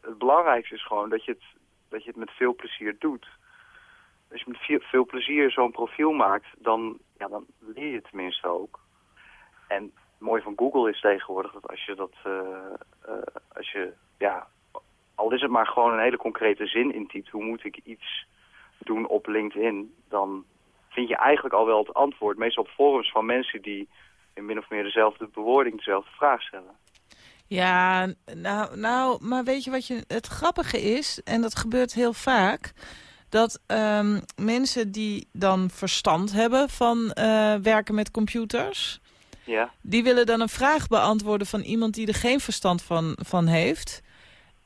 het belangrijkste is gewoon dat je het, dat je het met veel plezier doet. Als je met veel, plezier zo'n profiel maakt, dan, ja, dan leer je tenminste ook. En het mooie van Google is tegenwoordig dat als je dat, eh, eh, als je, ja, al is het maar gewoon een hele concrete zin intypt, hoe moet ik iets doen op LinkedIn, dan vind je eigenlijk al wel het antwoord. Meestal op forums van mensen die in min of meer dezelfde bewoording dezelfde vraag stellen. Ja, nou, nou, maar weet je wat je, het grappige is, en dat gebeurt heel vaak, dat ehm, mensen die dan verstand hebben van eh, werken met computers, Ja. die willen dan een vraag beantwoorden van iemand die er geen verstand van, van heeft.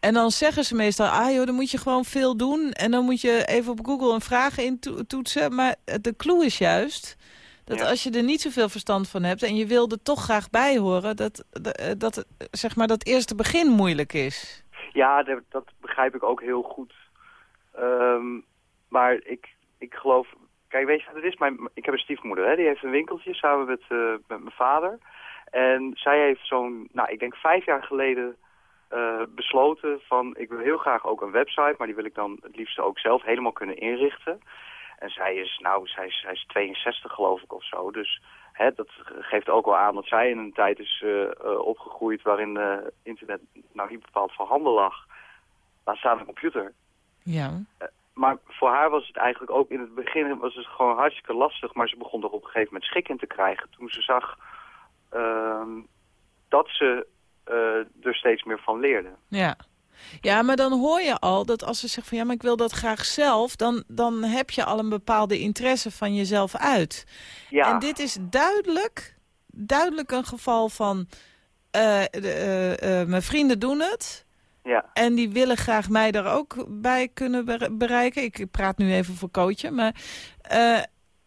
En dan zeggen ze meestal, ah joh, dan moet je gewoon veel doen. En dan moet je even op Google een vraag in to- toetsen. Maar de clue is juist dat Ja. als je er niet zoveel verstand van hebt... en je wil er toch graag bij horen, dat, dat, dat eh, zeg maar, dat eerste begin moeilijk is. Ja, dat, dat begrijp ik ook heel goed. Ehm, maar ik, ik geloof... Kijk, weet je wat het is? Mijn, ik heb een stiefmoeder, hè? die heeft een winkeltje samen met, eh, met mijn vader. En zij heeft zo'n, nou, ik denk vijf jaar geleden eh, besloten van... ik wil heel graag ook een website, maar die wil ik dan het liefst ook zelf helemaal kunnen inrichten. En zij is, nou, zij is, zij is 62 geloof ik of zo. Dus hè, dat geeft ook wel aan dat zij in een tijd is eh, eh, opgegroeid waarin eh, internet nou niet bepaald voor handen lag. Laat staan een computer. Ja. Maar voor haar was het eigenlijk ook in het begin was het gewoon hartstikke lastig. Maar ze begon er op een gegeven moment schik in te krijgen. Toen ze zag ehm, dat ze eh, er steeds meer van leerde. Ja. Ja, maar dan hoor je al dat als ze zegt van ja, maar ik wil dat graag zelf, dan, dan heb je al een bepaalde interesse van jezelf uit. Ja. En dit is duidelijk, duidelijk een geval van eh, de, eh, eh, mijn vrienden doen het. Ja. En die willen graag mij daar ook bij kunnen bere- bereiken. Ik praat nu even voor coachen. Maar,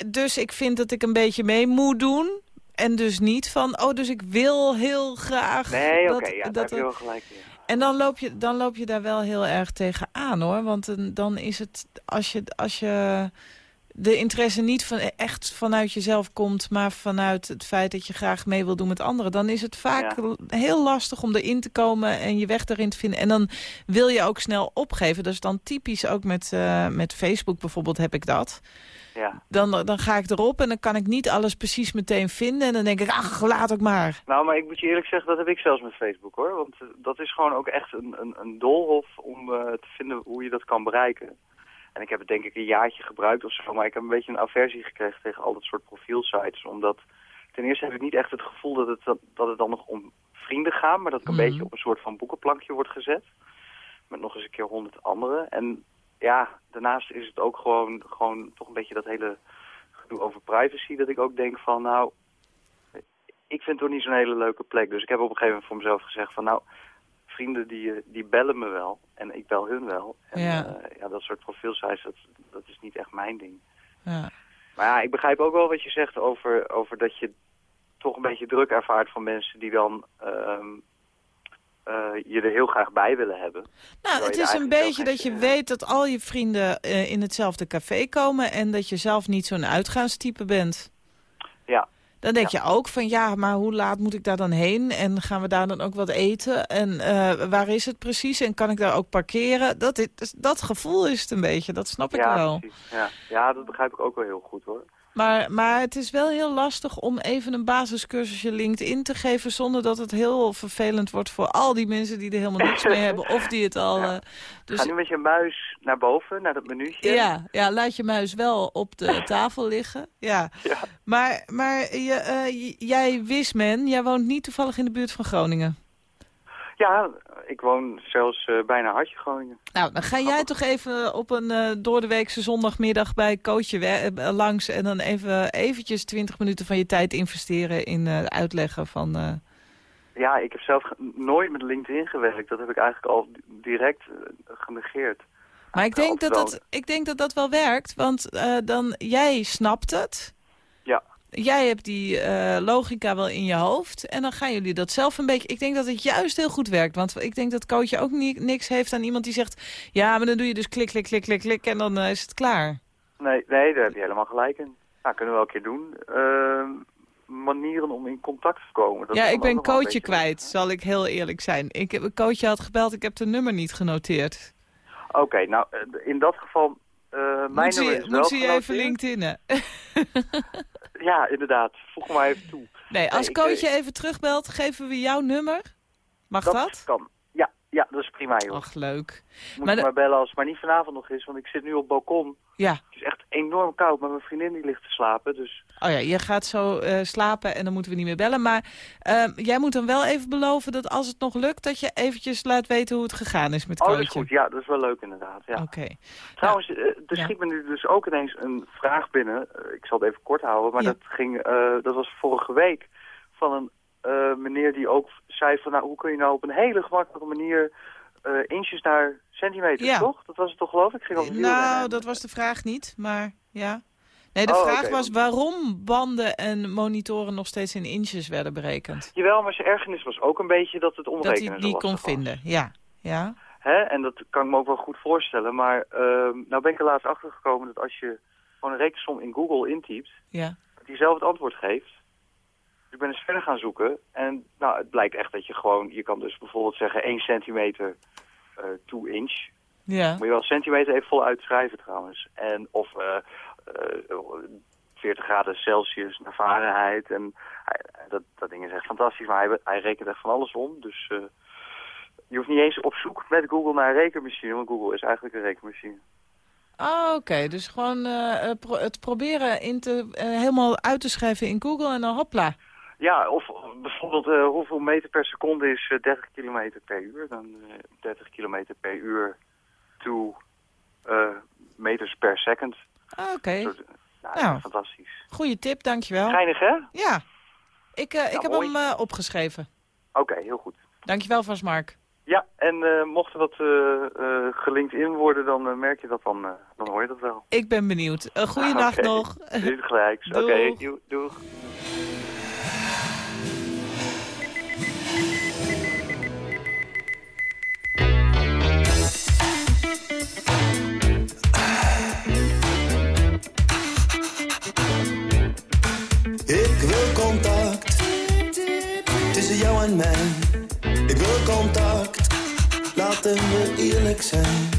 dus ik vind dat ik een beetje mee moet doen. En dus niet van, oh, dus ik wil heel graag... Nee, oké, ja, daar dat heb je wel gelijk in. En dan loop, je, dan loop je daar wel heel erg tegen aan hoor. Want dan is het, als je, als je de interesse niet van, echt vanuit jezelf komt... maar vanuit het feit dat je graag mee wil doen met anderen... dan is het vaak Ja. heel lastig om erin te komen en je weg erin te vinden. En dan wil je ook snel opgeven. Dat is dan typisch ook met, eh, met Facebook bijvoorbeeld heb ik dat. Ja. Dan, dan ga ik erop en dan kan ik niet alles precies meteen vinden. En dan denk ik, ach, laat ook maar. Nou, maar ik moet je eerlijk zeggen, dat heb ik zelfs met Facebook hoor. Want eh, dat is gewoon ook echt een, een, een doolhof om eh, te vinden hoe je dat kan bereiken. En ik heb het denk ik een jaartje gebruikt of zo, maar ik heb een beetje een aversie gekregen tegen al dat soort profielsites. Omdat ten eerste heb ik niet echt het gevoel dat het, dat, het dan nog om vrienden gaat, maar dat ik een Mhm. beetje op een soort van boekenplankje wordt gezet. Met nog eens een keer honderd anderen. En ja, daarnaast is het ook gewoon, gewoon toch een beetje dat hele gedoe over privacy. Dat ik ook denk van, nou, ik vind het toch niet zo'n hele leuke plek. Dus ik heb op een gegeven moment voor mezelf gezegd van, nou, vrienden die, eh, die bellen me wel. En ik bel hun wel. En Ja. ja, ja dat soort profielsites, dat, dat is niet echt mijn ding. Ja. Maar ja, ik begrijp ook wel wat je zegt over, over dat je toch een beetje druk ervaart van mensen die dan ehm, eh, je er heel graag bij willen hebben. Nou, het is een beetje dat je geen- weet dat al je vrienden eh, in hetzelfde café komen... en dat je zelf niet zo'n uitgaanstype bent. Ja. Dan denk je ook van, ja, maar hoe laat moet ik daar dan heen? En gaan we daar dan ook wat eten? En eh, waar is het precies? En kan ik daar ook parkeren? Dat, is, dat gevoel is het een beetje, dat snap ik ja, wel. precies. Ja. ja, dat begrijp ik ook wel heel goed hoor. Maar, maar het is wel heel lastig om even een basiscursusje LinkedIn te geven... zonder dat het heel vervelend wordt voor al die mensen die er helemaal niks mee hebben... of die het al... eh, dus Ga nu met je muis naar boven, naar dat minuutje. Ja, ja, laat je muis wel op de tafel liggen. Ja. Ja. Maar, maar je, j- jij, Wisman, jij woont niet toevallig in de buurt van Groningen. Ja, ik woon zelfs eh, bijna hartje Groningen. Nou, dan ga jij toch even op een eh doordeweekse zondagmiddag bij Coachje eh, langs... en dan even eventjes 20 minuten van je tijd investeren in uitleggen van... Ja, ik heb zelf nooit met LinkedIn gewerkt. Dat heb ik eigenlijk al di- direct genegeerd. Maar ik denk, dat dat, ik denk dat dat wel werkt, want dan, jij snapt het. Jij hebt die eh, logica wel in je hoofd. En dan gaan jullie dat zelf een beetje... Ik denk dat het juist heel goed werkt. Want ik denk dat coach ook ni niks heeft aan iemand die zegt... Ja, maar dan doe je dus klik, klik, klik, klik, klik. En dan eh, is het klaar. Nee, nee, daar heb je helemaal gelijk in. Nou, kunnen we wel een keer doen. Ehm, manieren om in contact te komen. Dat ja, ik ben coachje kwijt, zal ik heel eerlijk zijn. Ik heb, een coachje had gebeld, ik heb de nummer niet genoteerd. Oké, nou, eh, in dat geval... mijn Moet nummer is wel moet je even genoteerd. LinkedInnen? Ja, inderdaad. Voeg maar even toe. Nee, als ik, eh, coach je even terugbelt, geven we jouw nummer. Mag dat? kan. Ja, dat is prima, joh. Ach, leuk. Moet maar je maar bellen als het maar niet vanavond nog is, want ik zit nu op het balkon. Ja. Het is echt enorm koud, maar mijn vriendin die ligt te slapen, dus... Oh ja, je gaat zo eh, slapen en dan moeten we niet meer bellen. Maar ehm, jij moet dan wel even beloven dat als het nog lukt... dat je eventjes laat weten hoe het gegaan is met Oh, dat is goed. Ja, dat is wel leuk inderdaad. Ja. Oké. Trouwens, eh, er Ja. schiet me nu dus ook ineens een vraag binnen. Eh, ik zal het even kort houden, maar Ja. dat, ging, eh, dat was vorige week van een eh, meneer die ook zei van... nou, hoe kun je nou op een hele gemakkelijke manier eh, inches naar centimeters, Ja. toch? Dat was het toch geloof ik? Ging. Nou, dat was de vraag niet, maar ja. Nee, de Oh, vraag was waarom banden en monitoren nog steeds in inches werden berekend. Jawel, maar zijn ergernis was ook een beetje dat het Dat omrekenen hij zo die kon was. vinden, ja. ja. Hè? En dat kan ik me ook wel goed voorstellen. Maar ehm, nou ben ik er laatst achter gekomen dat als je gewoon een rekensom in Google intypt, Ja. dat hij zelf het antwoord geeft. Ik ben eens verder gaan zoeken. En nou, het blijkt echt dat je gewoon, je kan dus bijvoorbeeld zeggen 1 centimeter, eh 2 inch. Ja. Moet je wel centimeter even vol uitschrijven trouwens. En of eh, eh, 40 graden Celsius naar Fahrenheit. En hij- dat, dat ding is echt fantastisch, maar hij, hij rekent echt van alles om. Dus eh, je hoeft niet eens op zoek met Google naar een rekenmachine, want Google is eigenlijk een rekenmachine. Ah, oké. Dus gewoon eh, eh, pro- het proberen in te, eh, helemaal uit te schrijven in Google en dan hopla. Ja, of bijvoorbeeld eh, hoeveel meter per seconde is eh, 30 kilometer per uur? Dan eh, 30 kilometer per uur to eh, meters per second. Ah, oké. Nou, Nou. fantastisch. Goeie tip, dankjewel. Geinig, hè? Ja. Ik, eh, ik heb mooi. hem eh, opgeschreven. Oké, heel goed. Dankjewel vast, Mark. Ja, en eh, mocht er wat eh eh gelinkt in worden, dan eh, merk je dat dan, eh, dan hoor je dat wel. Ik ben benieuwd. Uh, goeienacht Oké, nog. Niet gelijk. Oké, doeg. doeg. We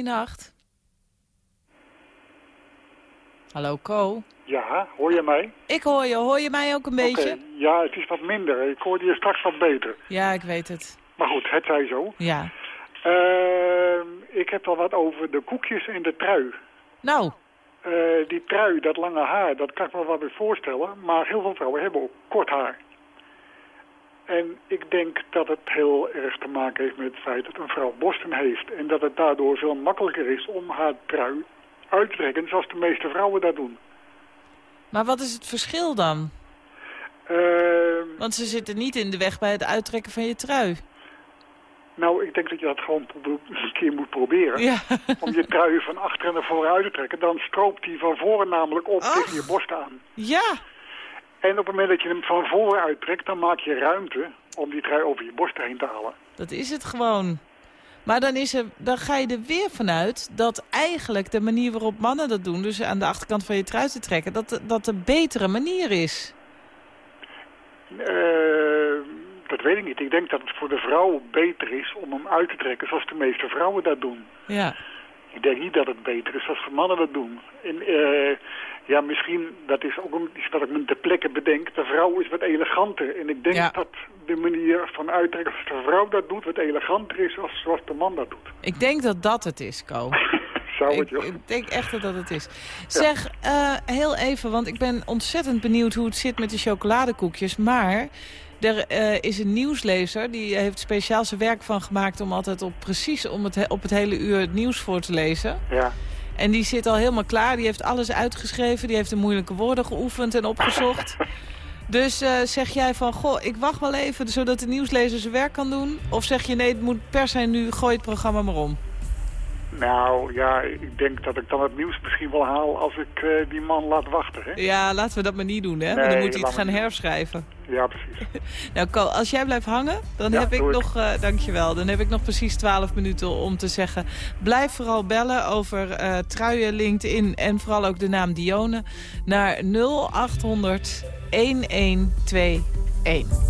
goeienacht. Hallo Ko. Ja, hoor je mij? Ik hoor je. Hoor je mij ook een beetje? Ja, het is wat minder. Ik hoorde je straks wat beter. Ja, ik weet het. Maar goed, het zij zo. Ja. Ehm, ik heb wel wat over de koekjes en de trui. Nou, Eh, die trui, dat lange haar, dat kan ik me wel weer voorstellen. Maar heel veel vrouwen hebben ook kort haar. En ik denk dat het heel erg te maken heeft met het feit dat een vrouw borsten heeft. En dat het daardoor veel makkelijker is om haar trui uit te trekken zoals de meeste vrouwen dat doen. maar wat is het verschil dan? Ehm, Want ze zitten niet in de weg bij het uittrekken van je trui. Nou, ik denk dat je dat gewoon een keer moet proberen. Ja. Om je trui van achter naar voren uit te trekken. Dan stroopt die van voren namelijk op tegen je borst aan. Ja. En op het moment dat je hem van voren uittrekt, dan maak je ruimte om die trui over je borst heen te halen. Dat is het gewoon. Maar dan, is er, dan ga je er weer vanuit dat eigenlijk de manier waarop mannen dat doen... dus aan de achterkant van je trui te trekken, dat dat de betere manier is. Eh, dat weet ik niet. Ik denk dat het voor de vrouw beter is om hem uit te trekken zoals de meeste vrouwen dat doen. Ja. Ik denk niet dat het beter is als de mannen dat doen. En ja, misschien, dat is ook een- iets wat ik me ter plekke bedenk. De vrouw is wat eleganter. En ik denk Ja. dat de manier van uittrekken als de vrouw dat doet... wat eleganter is als zoals de man dat doet. Ik denk dat dat het is, Ko. Zou het, joh. ik denk echt dat dat het is. Zeg, eh, heel even, want ik ben ontzettend benieuwd hoe het zit met de chocoladekoekjes. Maar er eh, is een nieuwslezer, die heeft speciaal zijn werk van gemaakt... om altijd op precies om het, he- op het hele uur het nieuws voor te lezen. Ja. En die zit al helemaal klaar, die heeft alles uitgeschreven. Die heeft de moeilijke woorden geoefend en opgezocht. Dus eh, zeg jij van, goh, ik wacht wel even... zodat de nieuwslezer zijn werk kan doen? Of zeg je, nee, het moet per se nu, gooi het programma maar om? Nou, ja, ik denk dat ik dan het nieuws misschien wel haal als ik eh, die man laat wachten, hè? Ja, laten we dat maar niet doen, hè? Want dan moet hij het gaan herschrijven. Ja, precies. Nou, Ko, als jij blijft hangen, dan Ja, heb ik ik. nog, eh, dankjewel, dan heb ik nog precies 12 minuten om te zeggen. Blijf vooral bellen over eh, truien, LinkedIn en vooral ook de naam Dione naar 0800 1121.